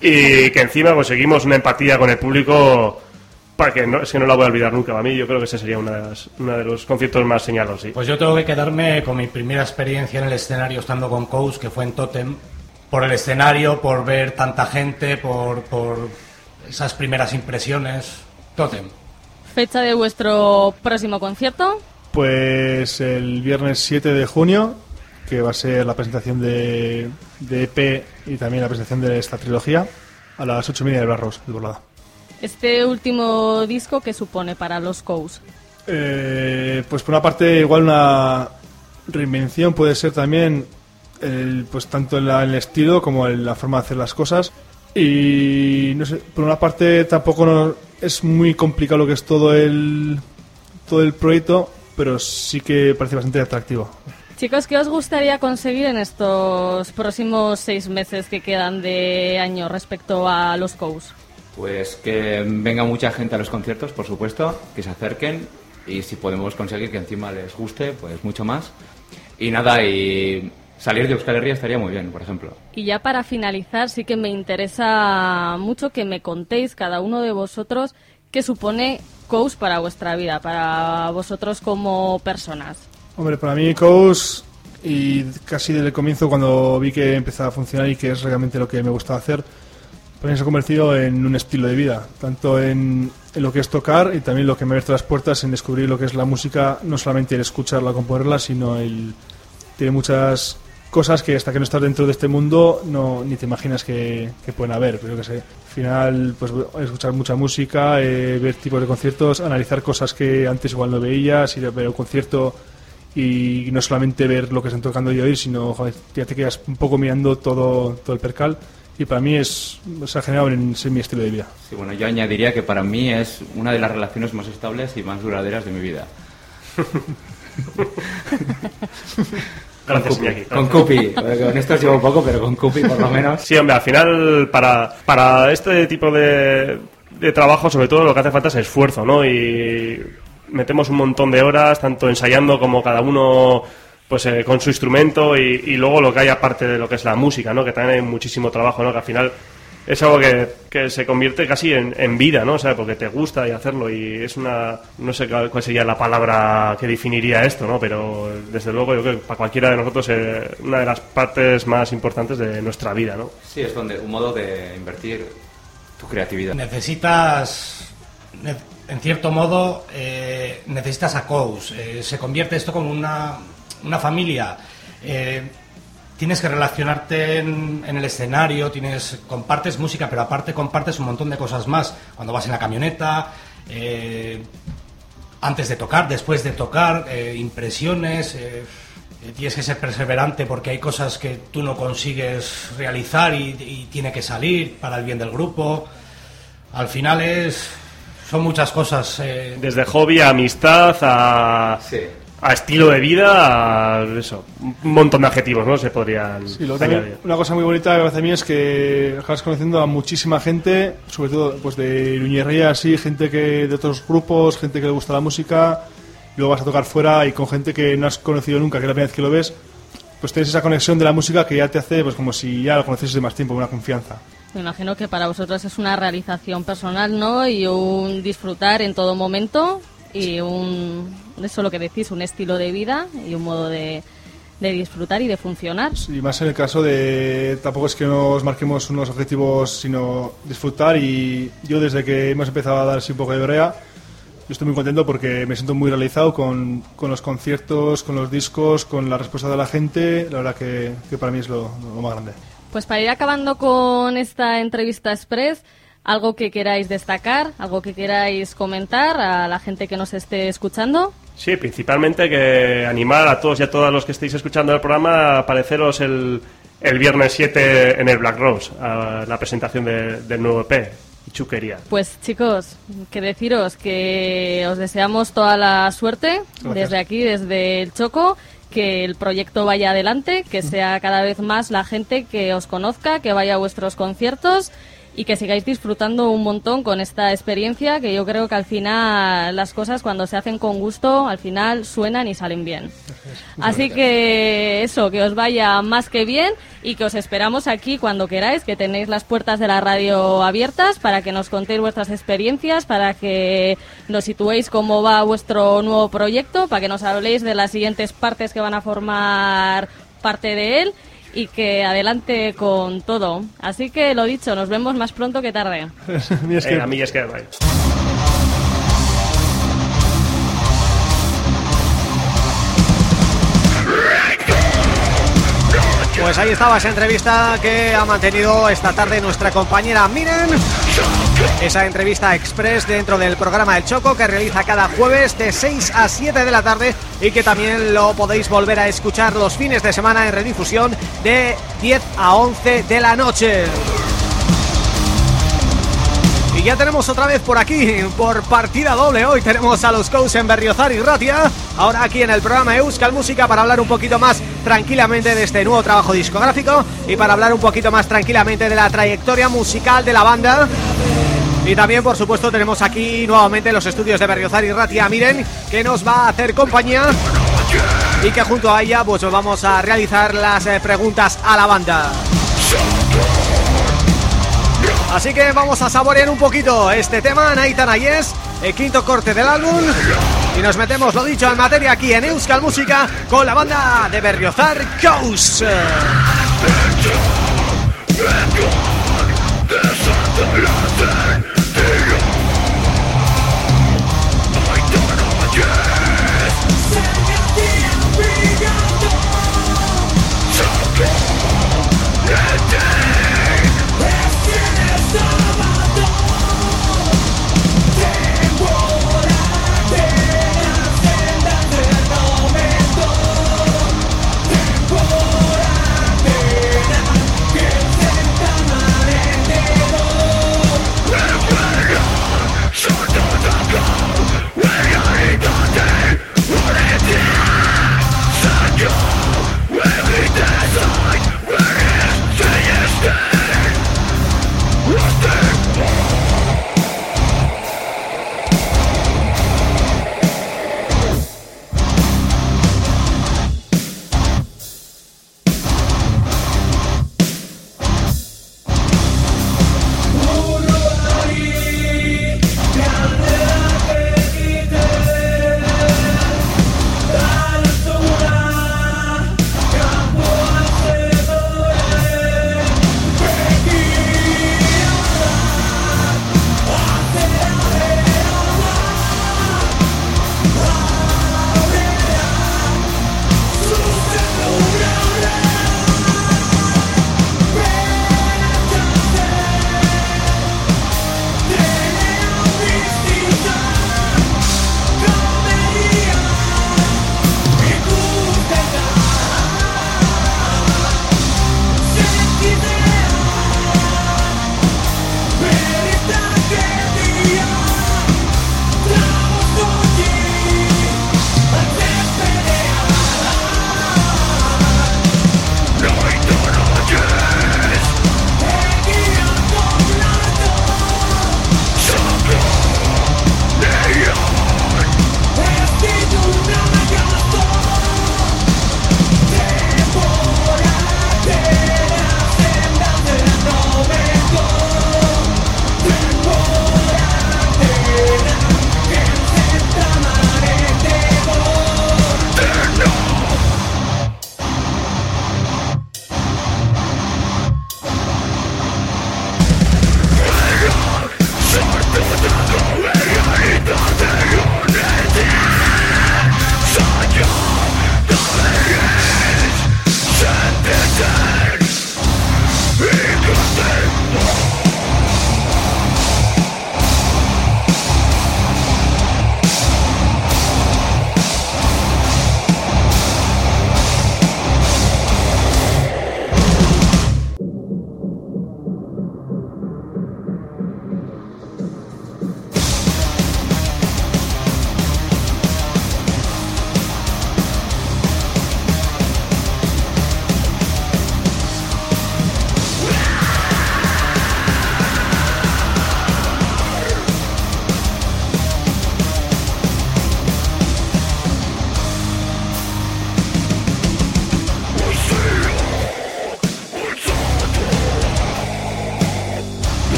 y que encima conseguimos una empatía con el público para que no, es que no la voy a olvidar nunca. A mí yo creo que ese sería una de las- uno de los conciertos más señalados, sí. Pues yo tengo que quedarme con mi primera experiencia en el escenario estando con Coach, que fue en Totem. Por el escenario, por ver tanta gente, por, por esas primeras impresiones. Totem. Fecha de vuestro próximo concierto. Pues el viernes 7 de junio, que va a ser la presentación de, de EP y también la presentación de esta trilogía, a las 8 y media del Barros, de Borlada. Este último disco que supone para los Cows. Eh, pues por una parte igual una reinvención puede ser también el, pues tanto en, la- en el estilo como en la forma de hacer las cosas y no sé por una parte tampoco no- es muy complicado lo que es todo el todo el proyecto pero sí que parece bastante atractivo Chicos, ¿qué os gustaría conseguir en estos próximos seis meses que quedan de año respecto a los Cows? Pues que venga mucha gente a los conciertos, por supuesto, que se acerquen y si podemos conseguir que encima les guste, pues mucho más. Y nada, y salir de Euskal Herria estaría muy bien, por ejemplo. Y ya para finalizar, sí que me interesa mucho que me contéis cada uno de vosotros qué supone Cows para vuestra vida, para vosotros como personas. Hombre, para mí Coast y casi desde el comienzo cuando vi que empezaba a funcionar y que es realmente lo que me gustaba hacer, para mí se ha convertido en un estilo de vida, tanto en, en lo que es tocar y también lo que me ha abierto las puertas en descubrir lo que es la música, no solamente el escucharla, componerla, sino el tiene muchas cosas que hasta que no estás dentro de este mundo no ni te imaginas que, que pueden haber, pero que sé, al final pues escuchar mucha música, eh, ver tipos de conciertos, analizar cosas que antes igual no veías, ir a ver un concierto y no solamente ver lo que están tocando y oír, sino joder, ya te quedas un poco mirando todo, todo el percal y para mí es, se ha generado en ser mi estilo de vida. Sí, bueno, yo añadiría que para mí es una de las relaciones más estables y más duraderas de mi vida. (laughs) Gracias, con Cupi. Con. Cupi. Con esto llevo poco, pero con Cupi por lo menos. Sí, hombre, al final, para, para este tipo de, de trabajo, sobre todo lo que hace falta es esfuerzo, ¿no? Y metemos un montón de horas, tanto ensayando como cada uno pues eh, con su instrumento y, y luego lo que hay aparte de lo que es la música, ¿no? Que también hay muchísimo trabajo, ¿no? Que al final es algo que, que se convierte casi en, en vida, ¿no? O sea, porque te gusta y hacerlo y es una... No sé cuál sería la palabra que definiría esto, ¿no? Pero desde luego yo creo que para cualquiera de nosotros es una de las partes más importantes de nuestra vida, ¿no? Sí, es donde un modo de invertir tu creatividad. Necesitas, ne- en cierto modo, eh, necesitas a. Eh, se convierte esto como una, una familia. Eh, tienes que relacionarte en, en el escenario, tienes compartes música, pero aparte compartes un montón de cosas más. Cuando vas en la camioneta, eh, antes de tocar, después de tocar, eh, impresiones. eh, tienes que ser perseverante porque hay cosas que tú no consigues realizar y, y tiene que salir para el bien del grupo. Al final es son muchas cosas. eh, Desde hobby a amistad a, a estilo de vida a eso. Un montón de adjetivos, ¿no? Se podrían Y luego también, una cosa muy bonita que me parece a mí es que acabas conociendo a muchísima gente, sobre todo pues de Luñerría, así, gente que de otros grupos, gente que le gusta la música, y luego vas a tocar fuera y con gente que no has conocido nunca, que es la primera vez que lo ves, pues tienes esa conexión de la música que ya te hace pues como si ya lo conocieses de más tiempo, una confianza. Me imagino que para vosotros es una realización personal, ¿no? Y un disfrutar en todo momento y un, eso lo que decís, un estilo de vida y un modo de, de disfrutar y de funcionar. Y más en el caso de, tampoco es que nos marquemos unos objetivos, sino disfrutar. Y yo desde que hemos empezado a dar así un poco de brea, yo estoy muy contento porque me siento muy realizado con, con los conciertos, con los discos, con la respuesta de la gente. La verdad que, que para mí es lo, lo más grande. Pues para ir acabando con esta entrevista express, algo que queráis destacar, algo que queráis comentar a la gente que nos esté escuchando. Sí, principalmente que animar a todos y a todas los que estéis escuchando el programa a apareceros el, el viernes 7 en el Black Rose, a la presentación de- del nuevo EP, Chuquería. Pues chicos, que deciros que os deseamos toda la suerte Gracias. desde aquí, desde el Choco, que el proyecto vaya adelante, que sea cada vez más la gente que os conozca, que vaya a vuestros conciertos y que sigáis disfrutando un montón con esta experiencia, que yo creo que al final las cosas cuando se hacen con gusto, al final suenan y salen bien. Así que eso, que os vaya más que bien y que os esperamos aquí cuando queráis, que tenéis las puertas de la radio abiertas para que nos contéis vuestras experiencias, para que nos situéis cómo va vuestro nuevo proyecto, para que nos habléis de las siguientes partes que van a formar parte de él y que adelante con todo. Así que lo dicho, nos vemos más pronto que tarde. (laughs) Eh, a mí es que Pues ahí estaba esa entrevista que ha mantenido esta tarde nuestra compañera Miren. Esa entrevista express dentro del programa El Choco que realiza cada jueves de 6 a 7 de la tarde y que también lo podéis volver a escuchar los fines de semana en redifusión de 10 a 11 de la noche. Y ya tenemos otra vez por aquí, por partida doble, hoy tenemos a los Cows en Berriozar y Ratia, ahora aquí en el programa Euskal Música para hablar un poquito más tranquilamente de este nuevo trabajo discográfico y para hablar un poquito más tranquilamente de la trayectoria musical de la banda. Y también, por supuesto, tenemos aquí nuevamente los estudios de Berriozar y Ratia Miren, que nos va a hacer compañía y que junto a ella pues vamos a realizar las eh, preguntas a la banda. Así que vamos a saborear un poquito este tema, Naitan Ayes, el quinto corte del álbum. Y nos metemos, lo dicho, en materia aquí en Euskal Música con la banda de Berriozar, Coast.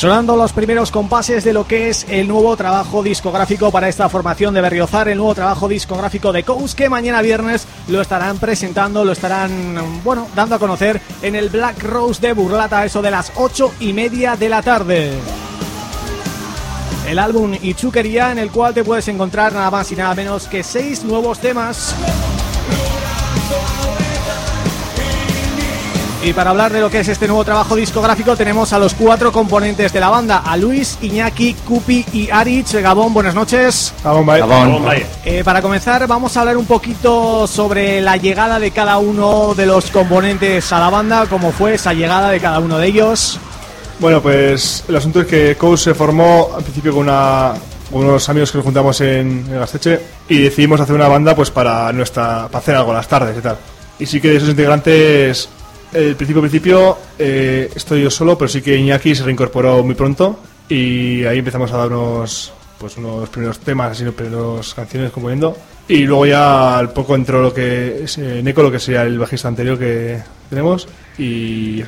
Sonando los primeros compases de lo que es el nuevo trabajo discográfico para esta formación de Berriozar, el nuevo trabajo discográfico de Kous, que mañana viernes lo estarán presentando, lo estarán, bueno, dando a conocer en el Black Rose de Burlata, eso de las ocho y media de la tarde. El álbum Ichuquería, en el cual te puedes encontrar nada más y nada menos que seis nuevos temas. Y para hablar de lo que es este nuevo trabajo discográfico tenemos a los cuatro componentes de la banda, a Luis, Iñaki, Cupi y Arich. Gabón, buenas noches. Gabón, bye. Gabón, bye. Eh, para comenzar vamos a hablar un poquito sobre la llegada de cada uno de los componentes a la banda, cómo fue esa llegada de cada uno de ellos. Bueno, pues el asunto es que Coase se formó al principio con una, unos amigos que nos juntamos en, en Gasteche y decidimos hacer una banda pues para nuestra para hacer algo las tardes y tal. Y sí que de esos integrantes el principio principio eh, estoy yo solo, pero sí que Iñaki se reincorporó muy pronto y ahí empezamos a dar unos pues unos primeros temas, así, unos primeros canciones componiendo y luego ya al poco entró lo que es eh, Neko, lo que sería el bajista anterior que tenemos y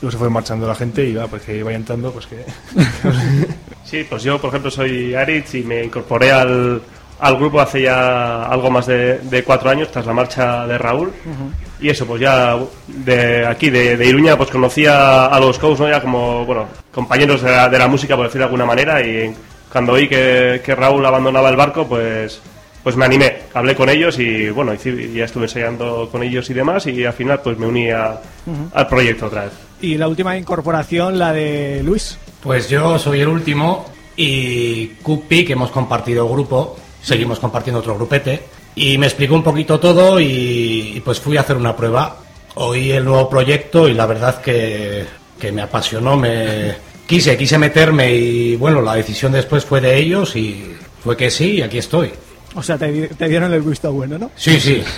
luego se fue marchando la gente y va, pues que vaya entrando, pues que (laughs) Sí, pues yo, por ejemplo, soy Aritz y me incorporé al, al grupo hace ya algo más de, de cuatro años, tras la marcha de Raúl. Y eso, pues ya de aquí, de, de Iruña, pues conocía a los Cows, ¿no? Ya como, bueno, compañeros de la, de la música, por decirlo de alguna manera. Y cuando oí que, que Raúl abandonaba el barco, pues pues me animé, hablé con ellos y bueno, ya estuve ensayando con ellos y demás y al final pues me uní a- al proyecto otra vez. Y la última incorporación, la de Luis. Pues yo soy el último y Cupi, que hemos compartido grupo, seguimos compartiendo otro grupete, y me explicó un poquito todo y, y pues fui a hacer una prueba. Oí el nuevo proyecto y la verdad que, que me apasionó, me quise, quise meterme y bueno, la decisión después fue de ellos y fue que sí y aquí estoy. O sea, te, te dieron el visto bueno, ¿no? Sí, sí. (laughs)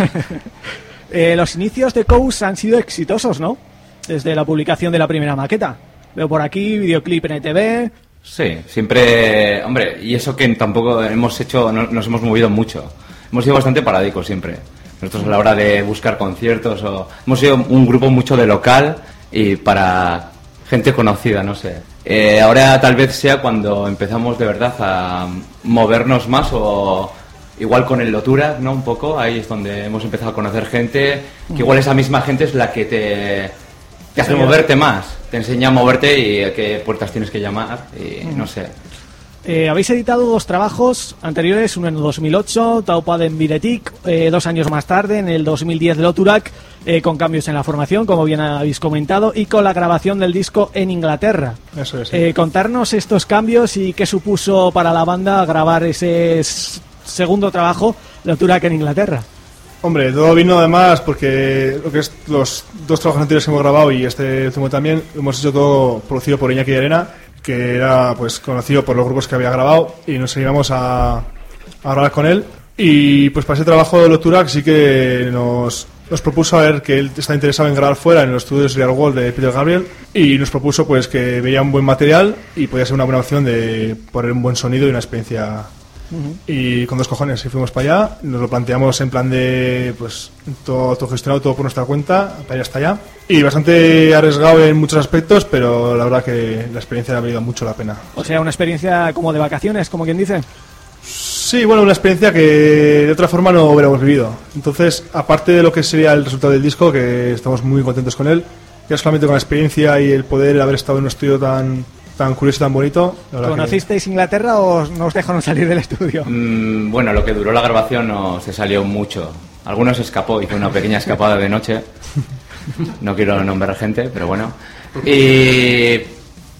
Eh, los inicios de Kous han sido exitosos, ¿no? Desde la publicación de la primera maqueta. Veo por aquí videoclip en E ETV. Sí, siempre, hombre, y eso que tampoco hemos hecho, no- nos hemos movido mucho. Hemos sido bastante paradicos siempre. Nosotros a la hora de buscar conciertos o hemos sido un grupo mucho de local y para gente conocida, no sé. Eh, ahora tal vez sea cuando empezamos de verdad a movernos más o igual con el Lotura, ¿no? Un poco, ahí es donde hemos empezado a conocer gente, que igual esa misma gente es la que te, te hace moverte más, te enseña a moverte y a qué puertas tienes que llamar y no sé. Eh, habéis editado dos trabajos anteriores, uno en 2008, Taupaden Biretik, eh, dos años más tarde, en el 2010 de Loturak, eh, con cambios en la formación, como bien habéis comentado, y con la grabación del disco en Inglaterra. eso es. sí. Contarnos estos cambios y qué supuso para la banda grabar ese segundo trabajo, Loturak en Inglaterra. Hombre, todo vino además porque lo que es los dos trabajos anteriores que hemos grabado y este último también, hemos hecho todo producido por Iñaki Arena, que era pues conocido por los grupos que había grabado y nos íbamos a, a grabar con él. Y pues para ese trabajo de Lotura sí que nos, nos propuso a ver que él está interesado en grabar fuera en los estudios Real World de Peter Gabriel y nos propuso pues que veía un buen material y podía ser una buena opción de poner un buen sonido y una experiencia y con dos cojones, y fuimos para allá, nos lo planteamos en plan de, pues, todo autogestionado, todo por nuestra cuenta, para ir hasta allá. Y bastante arriesgado en muchos aspectos, pero la verdad que la experiencia ha valido mucho la pena. O sea, una experiencia como de vacaciones, como quien dice. Sí, bueno, una experiencia que de otra forma no hubiéramos vivido. Entonces, aparte de lo que sería el resultado del disco, que estamos muy contentos con él, ya solamente con la experiencia y el poder haber estado en un estudio tan, tan curioso tan bonito. que- ¿Conocisteis Inglaterra o no os dejaron salir del estudio? Mm, bueno, lo que duró la grabación no se salió mucho. Algunos escapó, hizo una pequeña escapada de noche. No quiero nombrar gente, pero bueno. Y...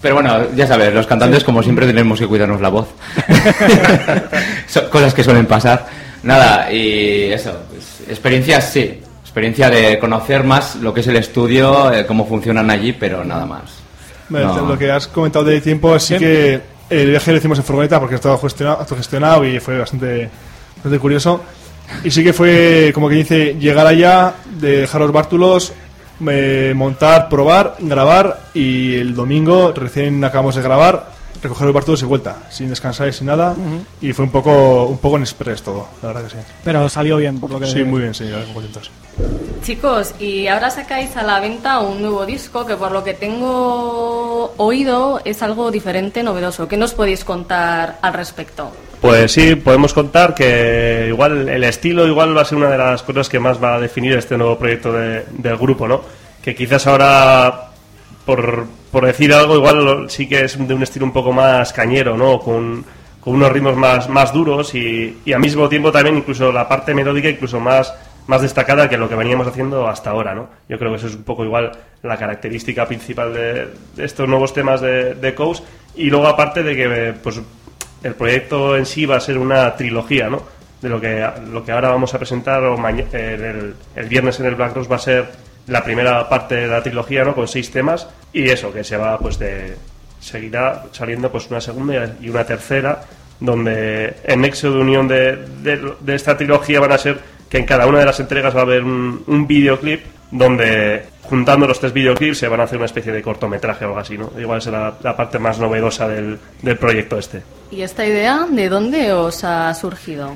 Pero bueno, ya sabes, los cantantes como siempre tenemos que cuidarnos la voz. (laughs) Son cosas que suelen pasar. Nada, y eso, pues, experiencias sí. Experiencia de conocer más lo que es el estudio, eh, cómo funcionan allí, pero nada más. No. Lo que has comentado de tiempo, sí que el viaje lo hicimos en furgoneta porque estaba gestionado, autogestionado y fue bastante, bastante curioso. Y sí que fue, como que dice, llegar allá, dejar los bártulos, eh, montar, probar, grabar y el domingo recién acabamos de grabar, recoger los bártulos y vuelta, sin descansar y sin nada. Y fue un poco, un poco en express todo, la verdad que sí. Pero salió bien, por lo que Sí, muy bien, sí, muy contentos. Chicos, y ahora sacáis a la venta un nuevo disco que por lo que tengo oído es algo diferente, novedoso. ¿Qué nos podéis contar al respecto? Pues sí, podemos contar que igual el estilo igual va a ser una de las cosas que más va a definir este nuevo proyecto de- del grupo, ¿no? Que quizás ahora, por, por decir algo, igual sí que es de un estilo un poco más cañero, ¿no? Con, con unos ritmos más, más duros y, y al mismo tiempo también incluso la parte melódica incluso más, más destacada que lo que veníamos haciendo hasta ahora, ¿no? Yo creo que eso es un poco igual la característica principal de, estos nuevos temas de, de Coase y luego aparte de que, pues, el proyecto en sí va a ser una trilogía, ¿no? De lo que, lo que ahora vamos a presentar o el, el viernes en el Black Rose va a ser la primera parte de la trilogía, ¿no? Con seis temas y eso, que se va, pues, de... Seguirá saliendo, pues, una segunda y una tercera donde el nexo de unión de, de- de esta trilogía van a ser que en cada una de las entregas va a haber un, un videoclip donde juntando los tres videoclips se van a hacer una especie de cortometraje o algo así, ¿no? Igual será la, parte más novedosa del, del proyecto este. ¿Y esta idea de dónde os ha surgido?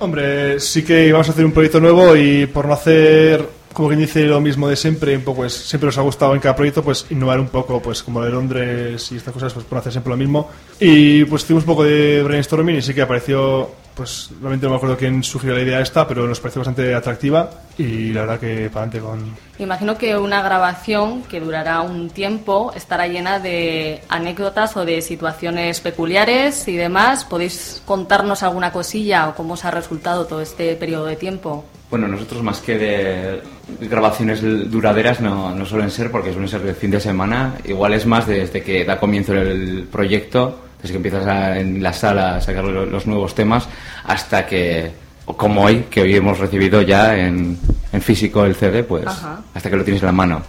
Hombre, sí que vamos a hacer un proyecto nuevo y por no hacer, como quien dice, lo mismo de siempre, un poco, pues siempre nos ha gustado en cada proyecto, pues innovar un poco, pues como de Londres y estas cosas, pues por hacer siempre lo mismo. Y pues hicimos un poco de brainstorming y sí que apareció, pues realmente no me acuerdo quién sugirió la idea esta, pero nos pareció bastante atractiva y la verdad que para adelante con... Imagino que una grabación que durará un tiempo estará llena de anécdotas o de situaciones peculiares y demás. ¿Podéis contarnos alguna cosilla o cómo os ha resultado todo este periodo de tiempo? Bueno, nosotros más que de grabaciones duraderas no, no suelen ser porque suelen ser de fin de semana. Igual es más desde que da comienzo el proyecto, desde que empiezas a- en la sala a sacar lo- los nuevos temas, hasta que, o como hoy, que hoy hemos recibido ya en, en físico el CD, pues Ajá. hasta que lo tienes en la mano.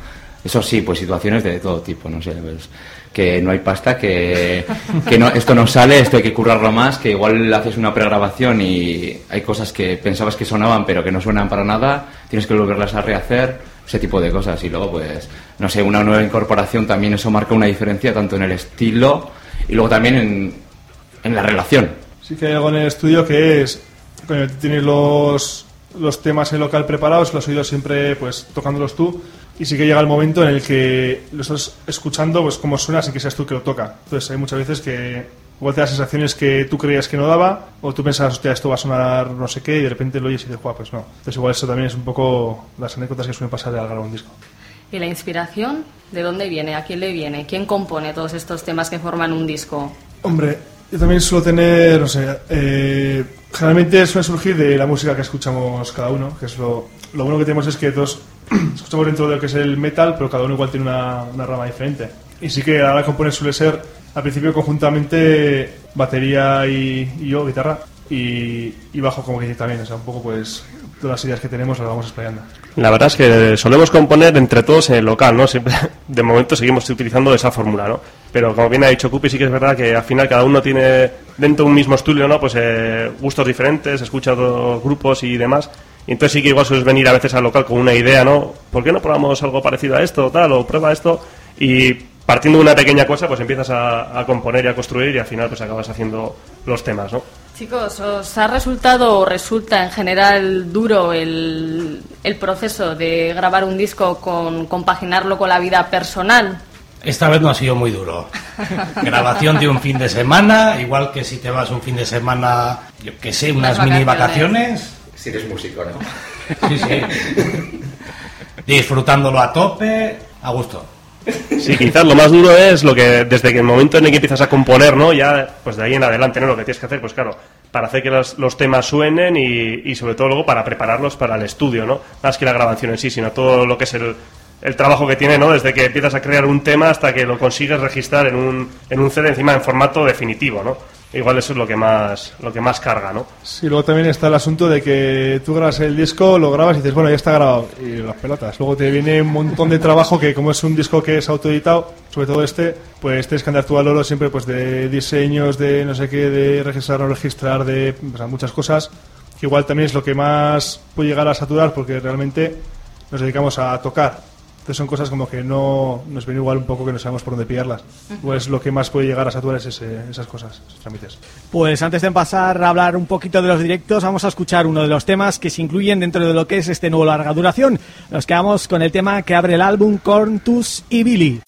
Eso sí, pues situaciones de todo tipo, no sé, pues, que no hay pasta, que, que no, esto no sale, esto hay que currarlo más, que igual haces una pregrabación y hay cosas que pensabas que sonaban pero que no suenan para nada, tienes que volverlas a rehacer, ese tipo de cosas. Y luego, pues, no sé, una nueva incorporación también eso marca una diferencia tanto en el estilo y luego también en, en la relación. Sí que hay algo en el estudio que es, coño, tienes los, los temas en local preparados, los oídos siempre pues tocándolos tú y sí que llega el momento en el que lo estás escuchando pues cómo suena sin que seas tú que lo toca. Entonces hay muchas veces que igual te da sensaciones que tú creías que no daba o tú pensabas, hostia, esto va a sonar no sé qué y de repente lo oyes y dices, "Guau, pues no. Entonces igual eso también es un poco las anécdotas que suelen pasar al grabar un disco. ¿Y la inspiración? ¿De dónde viene? ¿A quién le viene? ¿Quién compone todos estos temas que forman un disco? Hombre, yo también suelo tener, no sé, eh, generalmente suele surgir de la música que escuchamos cada uno, que es lo, lo bueno que tenemos es que todos (clears throat) escuchamos dentro de lo que es el metal, pero cada uno igual tiene una, rama diferente. Y sí que a la hora de componer suele ser, al principio conjuntamente, batería y, yo, guitarra, y, bajo como que también, o sea, un poco pues todas las ideas que tenemos las vamos explayando. La verdad es que solemos componer entre todos en el local, ¿no? Siempre, (laughs) de momento seguimos utilizando esa fórmula, ¿no? Pero como bien ha dicho Cupi, sí que es verdad que al final cada uno tiene dentro de un mismo estudio, ¿no? Pues eh, gustos diferentes, escucha otros grupos y demás. Y entonces sí que igual sueles venir a veces al local con una idea, ¿no? ¿Por qué no probamos algo parecido a esto, tal, o prueba esto? Y partiendo de una pequeña cosa, pues empiezas a, a componer y a construir y al final pues acabas haciendo los temas, ¿no? Chicos, ¿os ha resultado o resulta en general duro el, el proceso de grabar un disco con compaginarlo con la vida personal? Esta vez no ha sido muy duro. Grabación de un fin de semana, igual que si te vas un fin de semana, yo que sé, unas Unas mini vacaciones. Si eres músico, ¿no? Sí, sí. Disfrutándolo a tope, a gusto. Sí, quizás lo más duro es lo que desde que el momento en el que empiezas a componer, ¿no? Ya, pues de ahí en adelante, ¿no? Lo que tienes que hacer, pues claro, para hacer que los, los temas suenen y, y sobre todo luego para prepararlos para el estudio, ¿no? Más que la grabación en sí, sino todo lo que es el, el trabajo que tiene, ¿no? Desde que empiezas a crear un tema hasta que lo consigues registrar en un, en un CD encima en formato definitivo, ¿no? Igual eso es lo que más, lo que más carga, ¿no? Sí, luego también está el asunto de que tú grabas el disco, lo grabas y dices, bueno, ya está grabado. Y las pelotas. Luego te viene un montón de trabajo que, como es un disco que es autoeditado, sobre todo este, pues tienes que andar tú al oro siempre pues de diseños, de no sé qué, de registrar o registrar, de o sea, muchas cosas. Que igual también es lo que más puede llegar a saturar porque realmente nos dedicamos a tocar Entonces son cosas como que no nos viene igual un poco que no sabemos por dónde pillarlas. Pues lo que más puede llegar a saturar es ese- esas cosas, esos trámites. Pues antes de pasar a hablar un poquito de los directos, vamos a escuchar uno de los temas que se incluyen dentro de lo que es este nuevo larga duración. Nos quedamos con el tema que abre el álbum Corntus y Billy.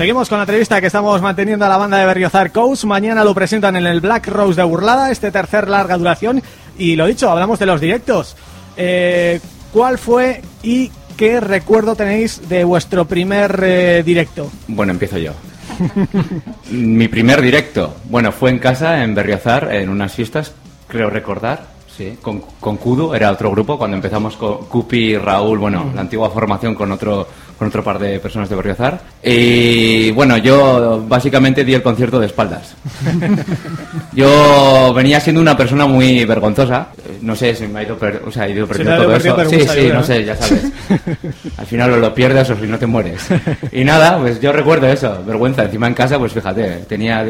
Seguimos con la entrevista que estamos manteniendo a la banda de Berriozar Coast. Mañana lo presentan en el Black Rose de Burlada, este tercer larga duración. Y lo dicho, hablamos de los directos. Eh, ¿Cuál fue y qué recuerdo tenéis de vuestro primer eh, directo? Bueno, empiezo yo. (laughs) Mi primer directo, bueno, fue en casa, en Berriozar, en unas fiestas, creo recordar, sí, con, con Kudu, era otro grupo, cuando empezamos con Cupi, Raúl, bueno, la antigua formación con otro, con otro par de personas de Berriozar. Y bueno, yo básicamente di el concierto de espaldas. (laughs) Yo venía siendo una persona muy vergonzosa, no sé, se me ha ido, per- o sea, he ido perdiendo todo eso. Sí, sí, no sé, ya sabes. (laughs) Al final o lo pierdes o si no te mueres. Y nada, pues yo recuerdo eso, vergüenza. Encima en casa, pues fíjate, tenía,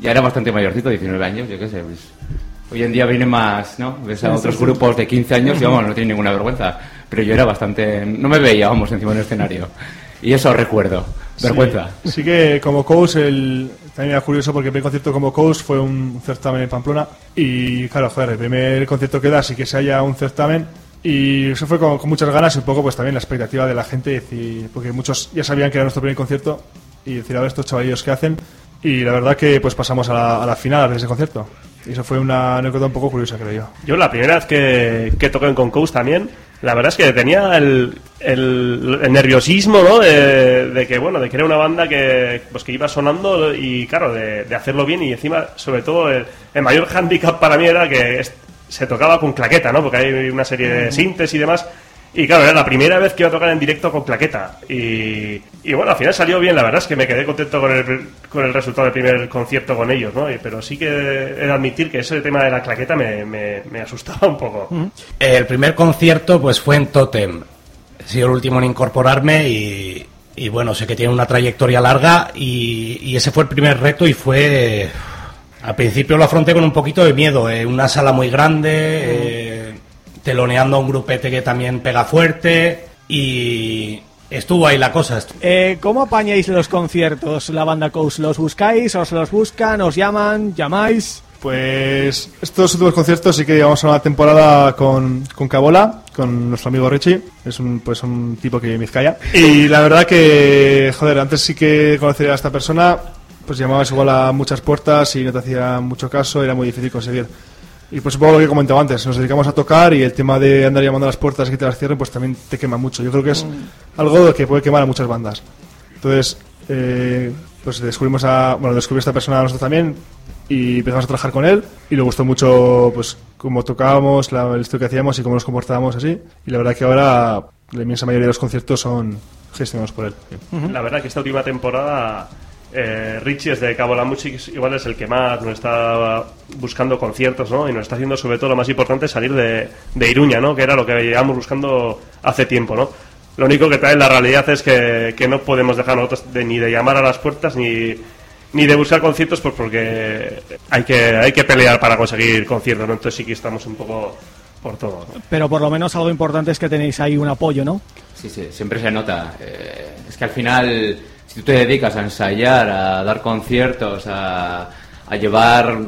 ya era bastante mayorcito, 19 años, yo qué sé. Pues, hoy en día viene más, ¿no? Ves a Sí, sí, otros sí. grupos de 15 años y vamos, no tienen ninguna vergüenza. Pero yo era bastante, no me veía, vamos, encima del escenario. Y eso recuerdo. Vergüenza. Sí, sí que como coach, el, también era curioso porque el primer concierto como coach fue un certamen en Pamplona. Y claro, joder, el primer concierto que da sí que se haya un certamen. Y eso fue con, con muchas ganas y un poco pues también la expectativa de la gente. Decir, porque muchos ya sabían que era nuestro primer concierto. Y decir, a ver estos chavalillos que hacen. Y la verdad que pues pasamos a la, a la final de ese concierto. Y eso fue una anécdota un poco curiosa, creo yo. Yo la primera vez que, que toqué en Concourse también, la verdad es que tenía el, el- el nerviosismo, ¿no? De, de que, bueno, de que era una banda que, pues, que iba sonando y, claro, de, de hacerlo bien y encima, sobre todo, el, el mayor (laughs) hándicap para mí era que se tocaba con claqueta, ¿no? Porque hay una serie de sintes y demás. Y claro, era la primera vez que iba a tocar en directo con claqueta. Y, bueno, al final salió bien, la verdad es que me quedé contento con el, con el resultado del primer concierto con ellos, ¿no? Pero sí que he de admitir que ese tema de la claqueta me, me, asustaba un poco. El primer concierto pues fue en Totem. He sido el último en incorporarme y, bueno, sé que tiene una trayectoria larga y, y ese fue el primer reto y fue... Al principio lo afronté con un poquito de miedo, eh, una sala muy grande, eh, teloneando a un grupete que también pega fuerte y estuvo ahí la cosa. Eh, ¿Cómo apañáis los conciertos, la banda Coast? ¿Los buscáis? ¿Os los buscan? ¿Os llaman? ¿Llamáis? Pues estos últimos conciertos sí que llevamos a una temporada con, con Cabola, con nuestro amigo Richie, es un, pues un tipo que vive en Vizcaya. Y la verdad que, joder, antes sí que conocer a esta persona, pues llamabas igual a muchas puertas y no te hacía mucho caso, era muy difícil conseguir. Y pues un poco lo que comentaba antes, nos dedicamos a tocar y el tema de andar llamando a las puertas y que te las cierren, pues también te quema mucho. Yo creo que es algo que puede quemar a muchas bandas. Entonces, eh, pues descubrimos a, bueno, descubrí a esta persona a nosotros también y empezamos a trabajar con él y le gustó mucho pues cómo tocábamos, la, el estilo que hacíamos y cómo nos comportábamos así. Y la verdad que ahora la inmensa mayoría de los conciertos son gestionados por él. La verdad que esta última temporada eh, Richie es de Cabo La Music, igual es el que más nos está buscando conciertos, ¿no? Y nos está haciendo sobre todo lo más importante salir de, de Iruña, ¿no? Que era lo que llevábamos buscando hace tiempo, ¿no? Lo único que trae la realidad es que, que no podemos dejar nosotros de, ni de llamar a las puertas ni, ni de buscar conciertos pues porque hay que, hay que pelear para conseguir conciertos, ¿no? Entonces sí que estamos un poco por todo, ¿no? Pero por lo menos algo importante es que tenéis ahí un apoyo, ¿no? Sí, sí, siempre se nota. Eh, es que al final, si tú te dedicas a ensayar, a dar conciertos, a, a llevar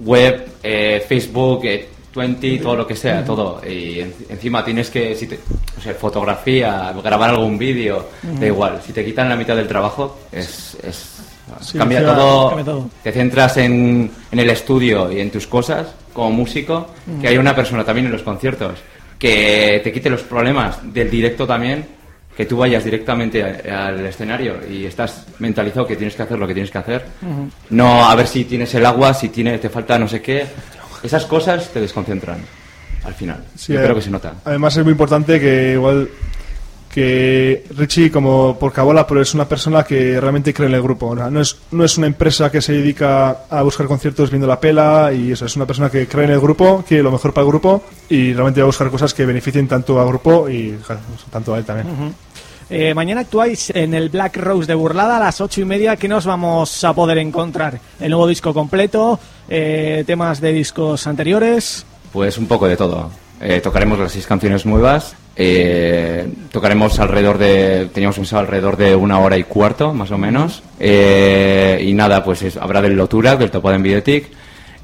web, eh, Facebook, eh, 20, todo lo que sea, todo. Y en- encima tienes que, si te, o sea, fotografía, grabar algún vídeo, da igual. Si te quitan la mitad del trabajo, es, es- Sí, cambia, todo, cambia todo. Te centras en, en el estudio y en tus cosas como músico, que hay una persona también en los conciertos que te quite los problemas del directo también, que tú vayas directamente al escenario y estás mentalizado que tienes que hacer lo que tienes que hacer. No a ver si tienes el agua, si tiene, te falta no sé qué. Esas cosas te desconcentran al final. Sí, Yo eh, creo que se nota. Además es muy importante que igual que Richie como por Cabola pero es una persona que realmente cree en el grupo ¿no? No es no es una empresa que se dedica a buscar conciertos viendo la pela y eso es una persona que cree en el grupo quiere lo mejor para el grupo y realmente va a buscar cosas que beneficien tanto al grupo y tanto a él también Eh, mañana actuáis en el Black Rose de Burlada a las ocho y media. ¿Qué nos vamos a poder encontrar? El nuevo disco completo, eh, temas de discos anteriores. Pues un poco de todo. Eh, tocaremos las seis canciones nuevas. eh, tocaremos alrededor de. Teníamos pensado alrededor de una hora y cuarto, más o menos. Y nada, pues es- habrá del Lotura, del Topado en Videotic.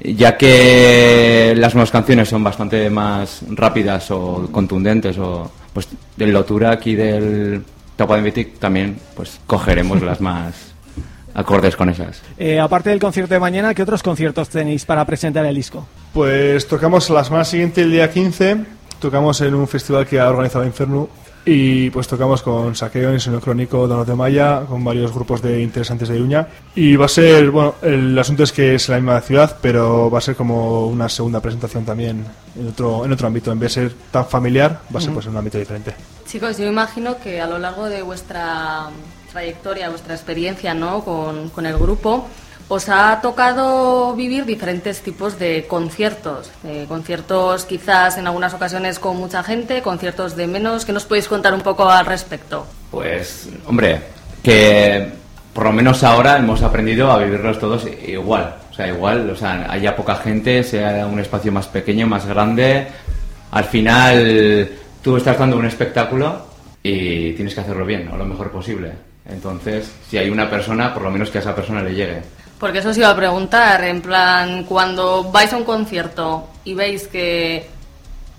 Ya que las nuevas canciones son bastante más rápidas o contundentes, o pues del Lotura aquí del En Videotic también, pues cogeremos las más (laughs) acordes con esas. Eh, aparte del concierto de mañana, ¿qué otros conciertos tenéis para presentar el disco? Pues tocamos la semana siguiente, el día 15, tocamos en un festival que ha organizado Inferno y pues tocamos con Saqueo, Ensueño Crónico, Donos de Maya, con varios grupos de interesantes de Iruña. Y va a ser, bueno, el asunto es que es la misma ciudad, pero va a ser como una segunda presentación también en otro, en otro ámbito. En vez de ser tan familiar, va a ser pues en un ámbito diferente. Chicos, yo imagino que a lo largo de vuestra trayectoria, vuestra experiencia ¿no? con, el grupo, os ha tocado vivir diferentes tipos de conciertos. Conciertos quizás en algunas ocasiones con mucha gente, conciertos de menos. ¿Qué nos podéis contar un poco al respecto? Pues, hombre, que por lo menos ahora hemos aprendido a vivirlos todos igual. O sea, igual, o sea, haya poca gente, sea un espacio más pequeño, más grande. Al final, tú estás dando un espectáculo y tienes que hacerlo bien, o lo mejor posible. Entonces, si hay una persona, por lo menos que a esa persona le llegue. Porque eso os iba a preguntar, en plan, cuando vais a un concierto y veis que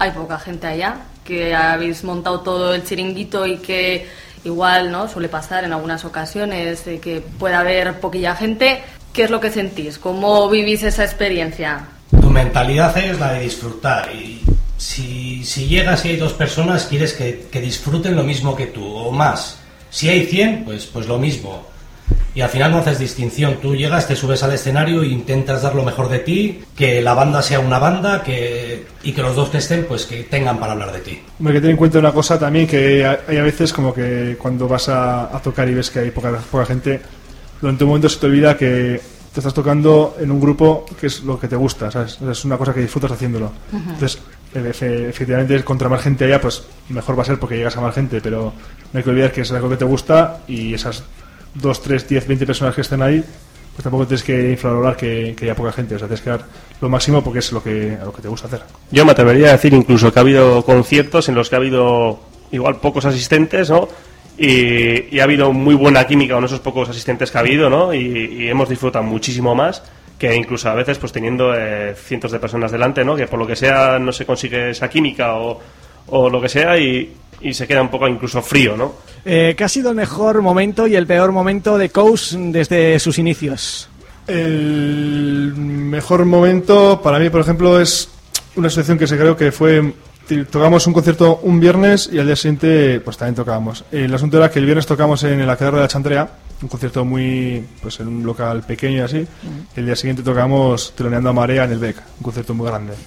hay poca gente allá, que habéis montado todo el chiringuito y que igual no suele pasar en algunas ocasiones de que pueda haber poquilla gente, ¿qué es lo que sentís? ¿Cómo vivís esa experiencia? Tu mentalidad es la de disfrutar y si, si llegas y hay dos personas, quieres que, que disfruten lo mismo que tú o más. Si hay 100, pues, pues lo mismo. Y al final no haces distinción. Tú llegas, te subes al escenario e intentas dar lo mejor de ti, que la banda sea una banda que, y que los dos que estén, pues que tengan para hablar de ti. Hombre, que tener en cuenta una cosa también, que hay a veces como que cuando vas a, a tocar y ves que hay poca, poca gente, durante un momento se te olvida que te estás tocando en un grupo que es lo que te gusta, ¿sabes? Es una cosa que disfrutas haciéndolo. Entonces, efe- efectivamente, contra más gente haya, pues mejor va a ser porque llegas a más gente, pero no hay que olvidar que es algo que te gusta y esas 2, 3, 10, 20 personas que estén ahí, pues tampoco tienes que infravalorar que, que haya poca gente, o sea, tienes que dar lo máximo porque es lo que, lo que te gusta hacer. Yo me atrevería a decir incluso que ha habido conciertos en los que ha habido igual pocos asistentes, ¿no? Y, y ha habido muy buena química con esos pocos asistentes que ha habido, ¿no? Y hemos disfrutado muchísimo más que incluso a veces pues teniendo eh, cientos de personas delante, ¿no? Que por lo que sea no se consigue esa química o, o lo que sea y, y se queda un poco incluso frío, ¿no? Eh, ¿Qué ha sido el mejor momento y el peor momento de Coast desde sus inicios? El mejor momento para mí, por ejemplo, es una situación que se creo que fue tocamos un concierto un viernes y al día siguiente pues también tocábamos. El asunto era que el viernes tocamos en el Aquelarre de la Chantrea, un concierto muy pues en un local pequeño y así. El día siguiente tocamos Teloneando a Marea en el BEC, un concierto muy grande. (laughs)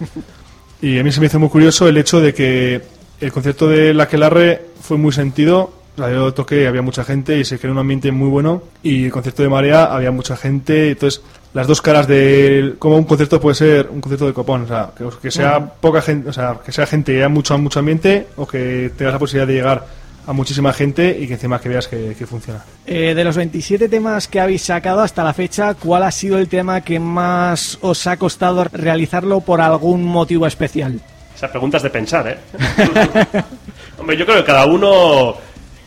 Y a mí se me hizo muy curioso el hecho de que el concierto de la Aquelarre fue muy sentido. O sea, yo toqué, había mucha gente y se creó un ambiente muy bueno. Y el concierto de Marea había mucha gente. Entonces, las dos caras de cómo un concierto puede ser un concierto de copón. O sea, que, que sea Ujú. poca gente, o sea, que sea gente y haya mucho, mucho ambiente o que tengas la posibilidad de llegar a muchísima gente y que encima que veas que, que funciona. Eh, de los 27 temas que habéis sacado hasta la fecha, ¿cuál ha sido el tema que más os ha costado realizarlo por algún motivo especial? Esa pregunta es de pensar, ¿eh? (laughs) Hombre, yo creo que cada uno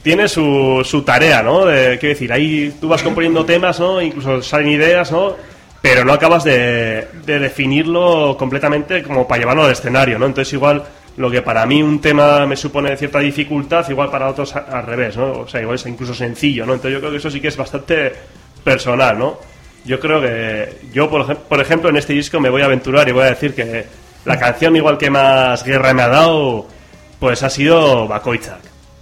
tiene su, su tarea, ¿no? De, quiero decir, ahí tú vas componiendo temas, ¿no? Incluso salen ideas, ¿no? Pero no acabas de, de definirlo completamente como para llevarlo al escenario, ¿no? Entonces igual lo que para mí un tema me supone cierta dificultad, igual para otros al revés, ¿no? O sea, igual es incluso sencillo, ¿no? Entonces yo creo que eso sí que es bastante personal, ¿no? Yo creo que yo, por ejemplo, en este disco me voy a aventurar y voy a decir que la canción igual que más guerra me ha dado, pues ha sido Bakoitzak.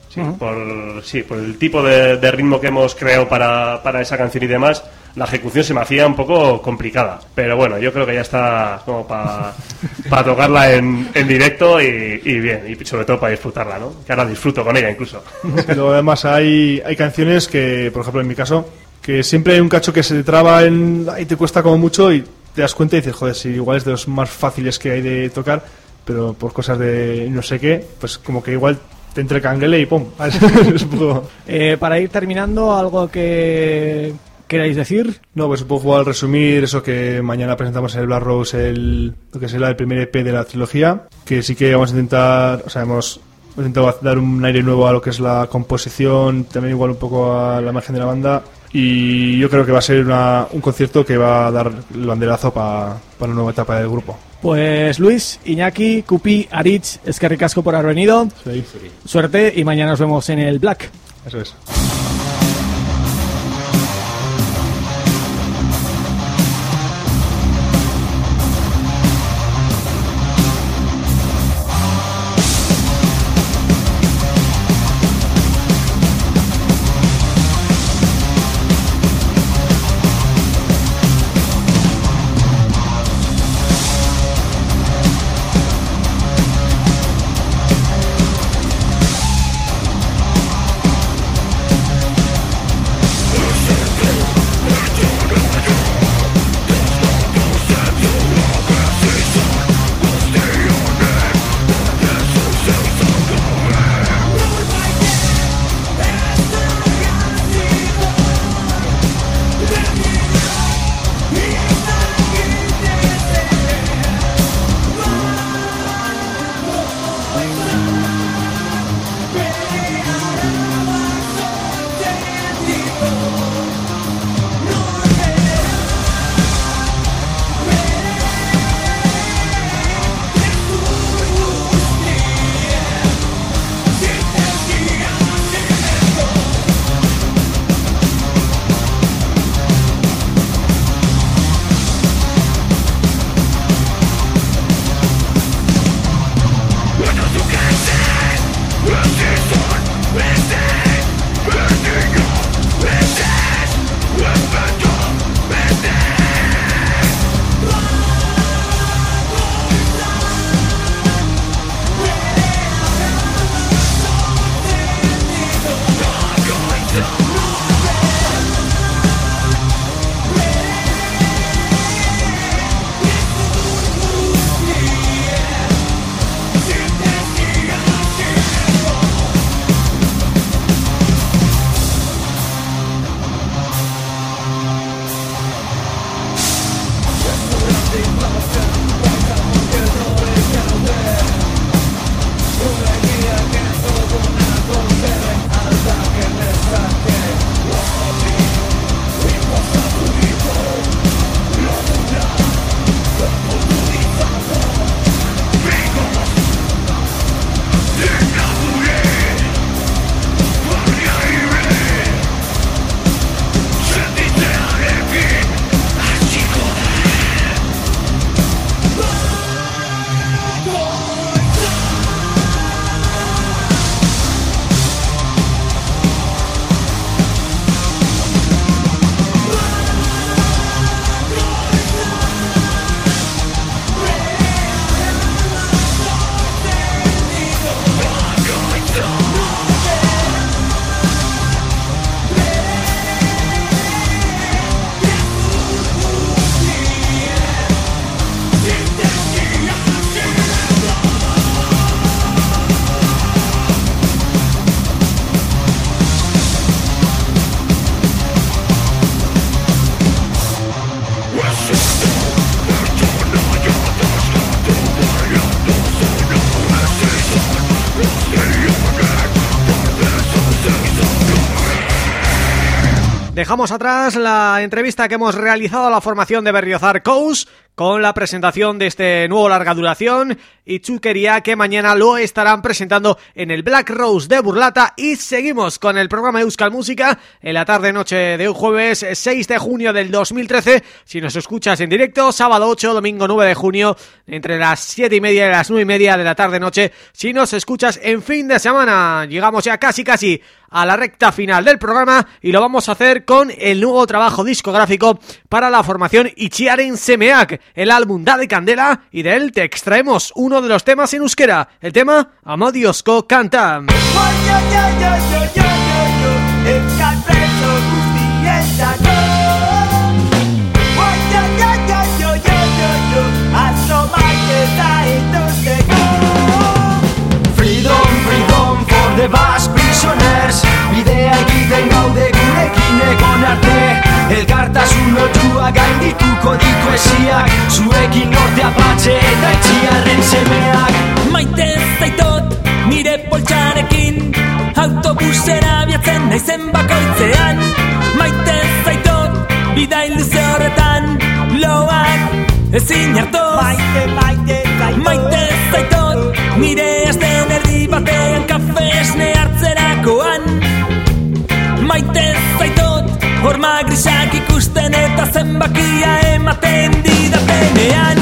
Sí, por, sí, por el tipo de, de ritmo que hemos creado para, para esa canción y demás, la ejecución se me hacía un poco complicada. Pero bueno, yo creo que ya está como para tocarla en, en directo y, y bien, y sobre todo para disfrutarla, ¿no? Que ahora disfruto con ella incluso. (laughs) Pero además hay, hay canciones que, por ejemplo, en mi caso, que siempre hay un cacho que se te traba en, y te cuesta como mucho y te das cuenta y dices, joder, si igual es de los más fáciles que hay de tocar, pero por cosas de no sé qué, pues como que igual te entre canguele y pum. (laughs) Eh, para ir terminando, ¿algo que queráis decir? No, pues un poco al resumir eso que mañana presentamos en el Black Rose el, lo que será el primer EP de la trilogía, que sí que vamos a intentar, o sea, hemos intentado dar un aire nuevo a lo que es la composición, también igual un poco a la imagen de la banda, y yo creo que va a ser una- un concierto que va a dar el banderazo pa- para una nueva etapa del grupo. Pues Luis, Iñaki, Cupi, Aritz, es que ricasco por haber venido. Suerte y mañana nos vemos en el Black. Eso es. Dejamos atrás la entrevista que hemos realizado a la formación de Berriozar Coast con la presentación de este nuevo larga duración. Y Chuquería que mañana lo estarán presentando en el Black Rose de Burlata. Y seguimos con el programa Euskal Música en la tarde-noche de un jueves 6 de junio del 2013 si nos escuchas en directo, sábado 8, domingo 9 de junio entre las 7 y media y las 9 y media de la tarde-noche. Si nos escuchas en fin de semana llegamos ya casi casi a la recta final del programa y lo vamos a hacer con el nuevo trabajo discográfico para la formación Ichiaren Semeak, el álbum Da de Candela y de él te extraemos uno de los temas en euskera, el tema Amodiosko Canta. The Basque prisoners Bidea egiten gaude gurekin egon arte. Elkartasun lotua gaindituko ditu esiak Zuekin nortea patxe eta etxiarren semeak. Maite zaitot nire poltsarekin Autobusera biatzen naizen bakoitzean. Maite zaitot bidai luze horretan Loak ezin hartu Maite, Maite zenbakia ematen didatenean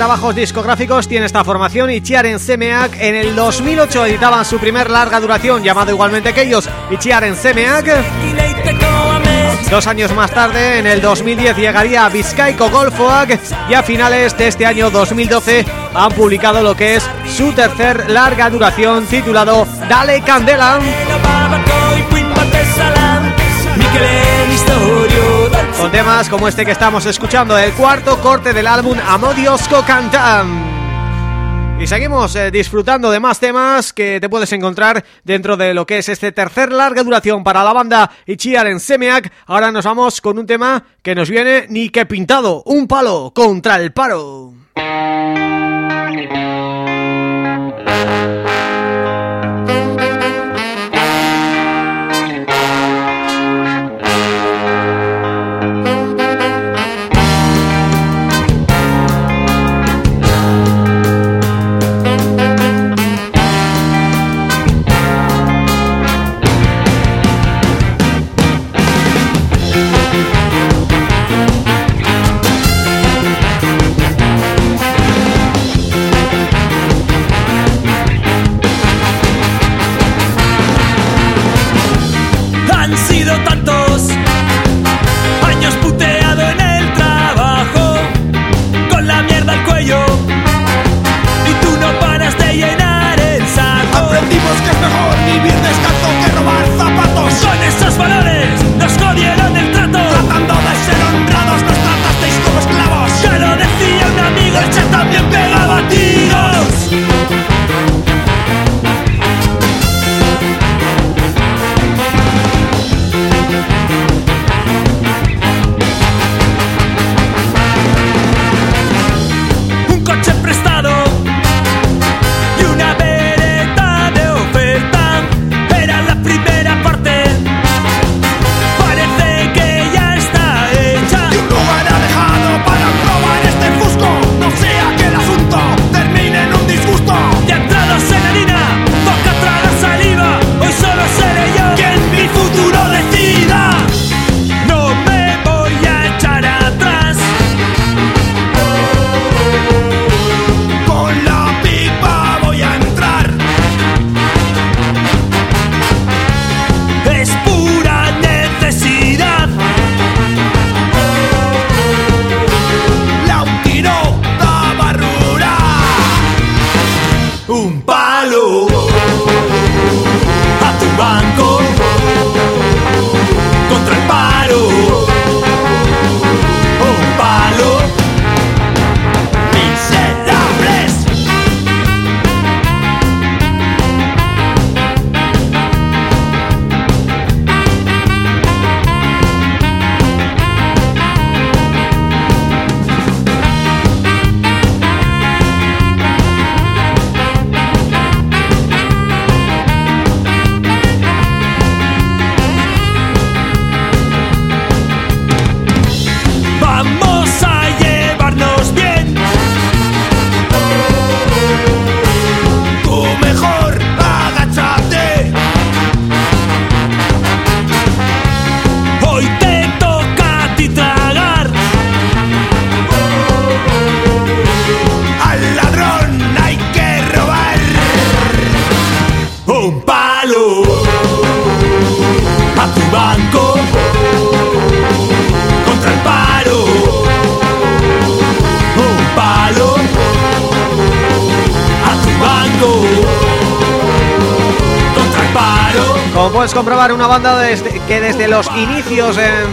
trabajos discográficos tiene esta formación Ichiaren Semeak en el 2008 editaban su primer larga duración llamado igualmente que ellos Ichiaren Semeak Dos años más tarde, en el 2010 llegaría Vizcaico Golfoak y a finales de este año 2012 han publicado lo que es su tercer larga duración titulado Dale Candela con temas como este que estamos escuchando, el cuarto corte del álbum Amodiosco Cantam. Y seguimos eh, disfrutando de más temas que te puedes encontrar dentro de lo que es este tercer larga duración para la banda Ichiar en Semeak. Ahora nos vamos con un tema que nos viene ni que pintado, un palo contra el paro.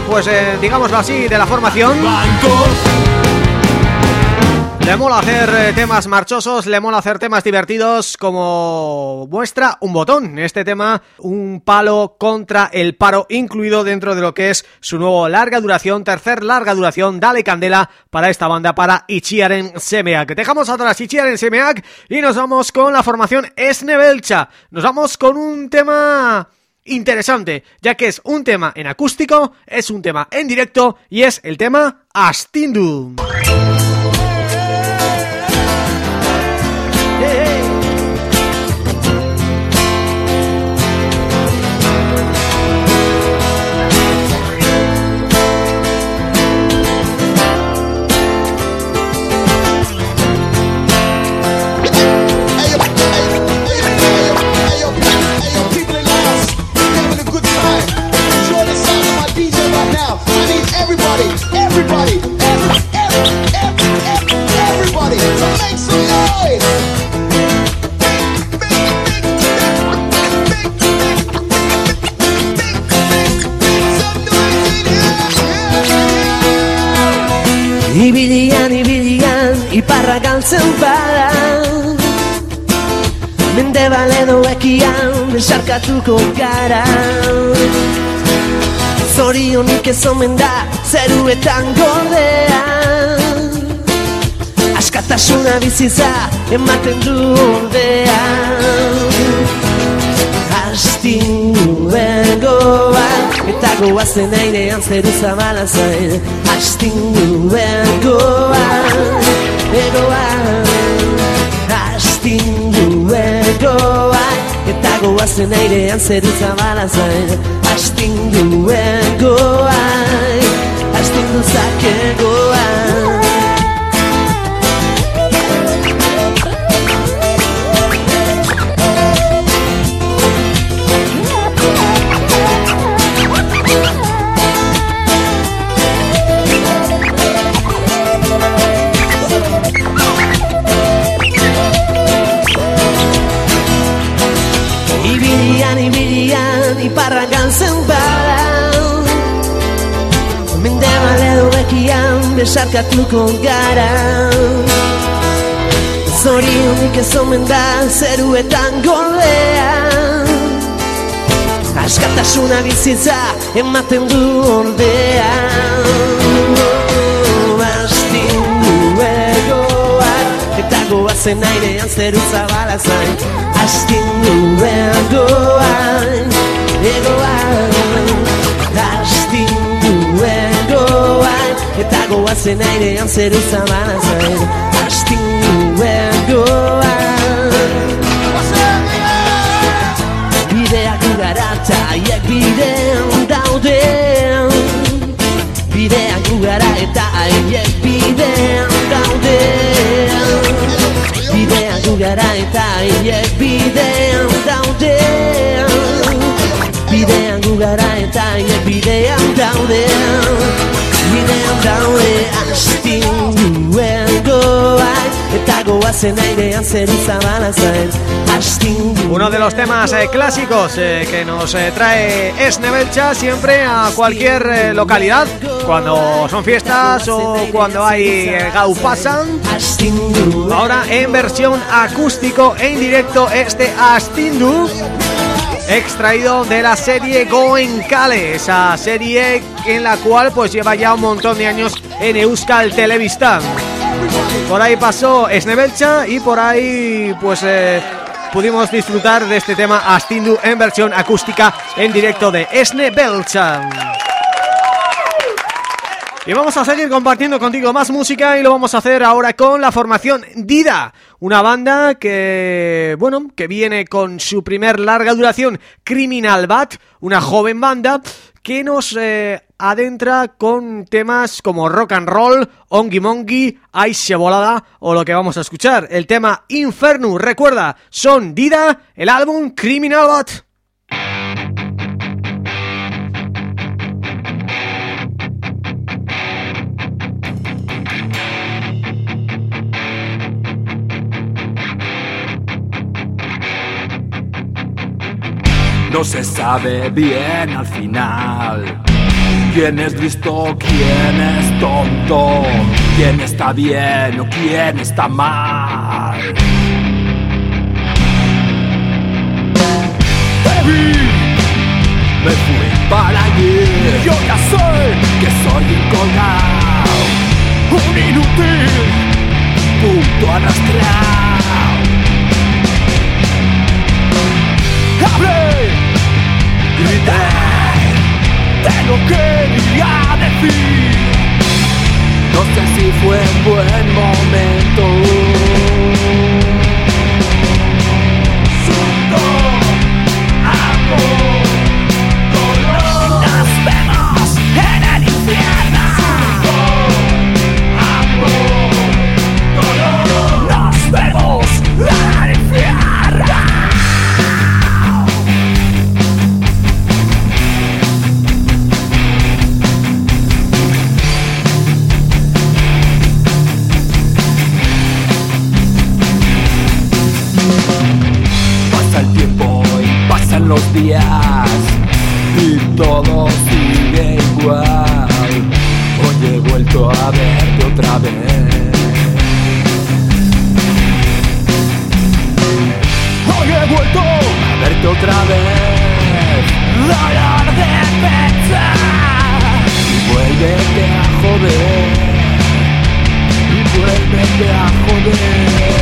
Pues eh, digámoslo así, de la formación... Le mola hacer eh, temas marchosos, le mola hacer temas divertidos como muestra un botón. Este tema, un palo contra el paro incluido dentro de lo que es su nuevo larga duración, tercer larga duración, Dale Candela para esta banda, para Ichiaren Semeak. Dejamos atrás Ichiaren Semeak y nos vamos con la formación Esnebelcha. Nos vamos con un tema interesante, ya que es un tema en acústico, es un tema en directo y es el tema Astindu. geratuko gara. Zorionik ez omen da zeruetan gordea. Askatasuna biziza ematen du ordea. Astin duen goak eta goazen airean zeru zabala zain. Astin duen goak egoak Astin duen goak Eta goazen airean zerutza balazain Astinduen goain Astinduzak egoa bekian, besarkatuko gara. Zorionik ez omen da, zeruetan gordea. Askatasuna bizitza, ematen du ordea. Astindu egoak, eta goazen airean zeru zabala zain. Astindu egoan, egoan Astindu egoan, eta goazen airean zeru zabala zain Astindu egoan Bideak ugara eta haiek bidean daude. Bideak ugara eta haiek bidean daude. Bideak ugara eta haiek bidean daude Bidean ugara eta haiek bidean daude. Bidean daude astindu goan Eta goazen airean zeru zabala zain. Astindu Uno de los temas eh, clásicos eh, que nos eh, trae Esnebelcha siempre a cualquier localidad. Cuando son fiestas o cuando hay eh, Gau Pasan. Ahora en versión acústico en directo este Astindu extraído de la serie Going Kale, esa serie en la cual pues lleva ya un montón de años en Euskal Telebistan. Por ahí pasó Esnebelcha y por ahí pues eh, pudimos disfrutar de este tema Astindu en versión acústica en directo de Esnebelcha. Y vamos a seguir compartiendo contigo más música y lo vamos a hacer ahora con la formación Dida, una banda que, bueno, que viene con su primer larga duración, Criminal Bat, una joven banda que nos eh, adentra con temas como Rock and Roll, Ongi Mongi, Ice Volada o lo que vamos a escuchar, el tema Inferno. Recuerda, son Dida, el álbum Criminal Bot. No se sabe bien al final quién es listo, quién es tonto, quién está bien o quién está mal. me fui para allí. Yo ya sé que soy un colgado, un inútil, punto arrastrado. Hablé, grité de lo que decir. No sé si fue un buen momento. Días y todo sigue igual. Hoy he vuelto a verte otra vez. Hoy he vuelto a verte otra vez. Dolor de pensar y vuélvete a joder. Y vuélvete a joder.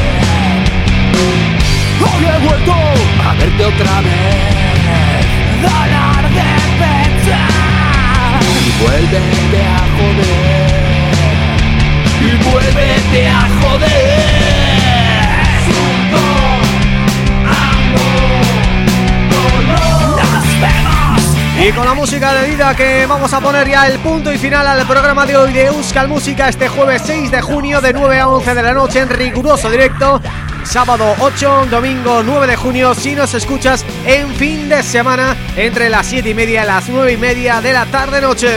Hoy he vuelto a verte otra vez Dolor de pensar Y vuélvete a joder. Y vuélvete a joder. Y con la música de vida que vamos a poner ya el punto y final al programa de hoy de Euskal Música este jueves 6 de junio de 9 a 11 de la noche en riguroso directo sábado 8, domingo 9 de junio, si nos escuchas en fin de semana, entre las 7 y media y las 9 y media de la tarde-noche.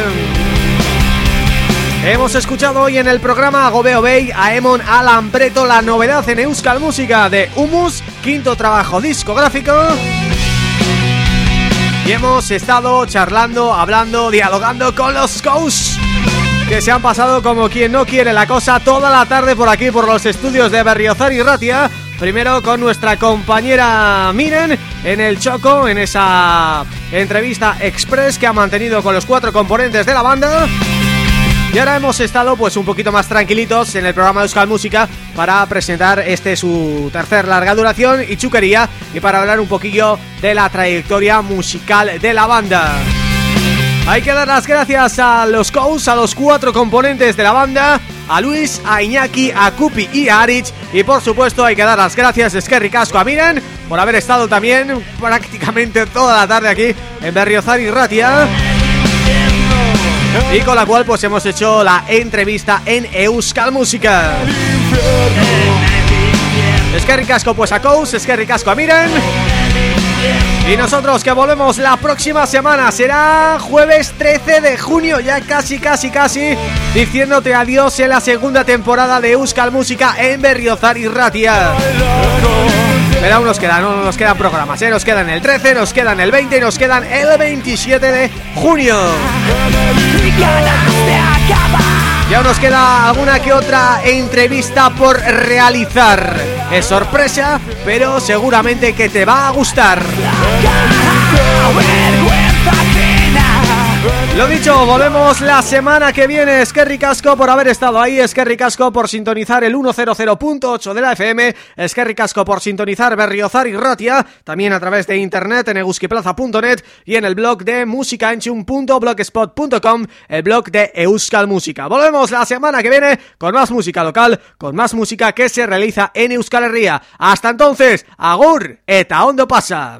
Hemos escuchado hoy en el programa Gobeo Bay, a Emon Alan Preto, la novedad en Euskal Música de Humus, quinto trabajo discográfico. Y hemos estado charlando, hablando, dialogando con los Coast que se han pasado como quien no quiere la cosa toda la tarde por aquí, por los estudios de Berriozar y Ratia. Primero con nuestra compañera Miren en el Choco, en esa entrevista express que ha mantenido con los cuatro componentes de la banda. Y ahora hemos estado pues un poquito más tranquilitos en el programa de Euskal Música para presentar este su tercer larga duración y chuquería y para hablar un poquillo de la trayectoria musical de la banda. Hay que dar las gracias a los Cows, a los cuatro componentes de la banda, a Luis, a Iñaki, a Kupi y a Arich. Y por supuesto hay que dar las gracias a Esquerri Casco a Miren por haber estado también prácticamente toda la tarde aquí en Berriozar y Ratia. Y con la cual pues hemos hecho la entrevista en Euskal Música. Esquerri Casco pues a Cows, Esquerri Casco a Miren. Y nosotros que volvemos la próxima semana Será jueves 13 de junio Ya casi, casi, casi Diciéndote adiós en la segunda temporada de Euskal Música en Berriozar y Ratia Pero aún nos quedan, no nos quedan programas ¿eh? Nos quedan el 13, nos quedan el 20 y nos quedan el 27 de junio ya nos queda alguna que otra entrevista por realizar Es sorpresa, pero seguramente que te va a gustar lo dicho, volvemos la semana que viene Esquerri Casco por haber estado ahí Esquerri Casco por sintonizar el 100.8 de la FM Esquerri Casco por sintonizar Berriozar y Ratia También a través de internet en eguskiplaza.net Y en el blog de musicaenchum.blogspot.com El blog de Euskal Música. Volvemos la semana que viene con más música local Con más música que se realiza en Euskal Herria. Hasta entonces, agur eta ondo pasa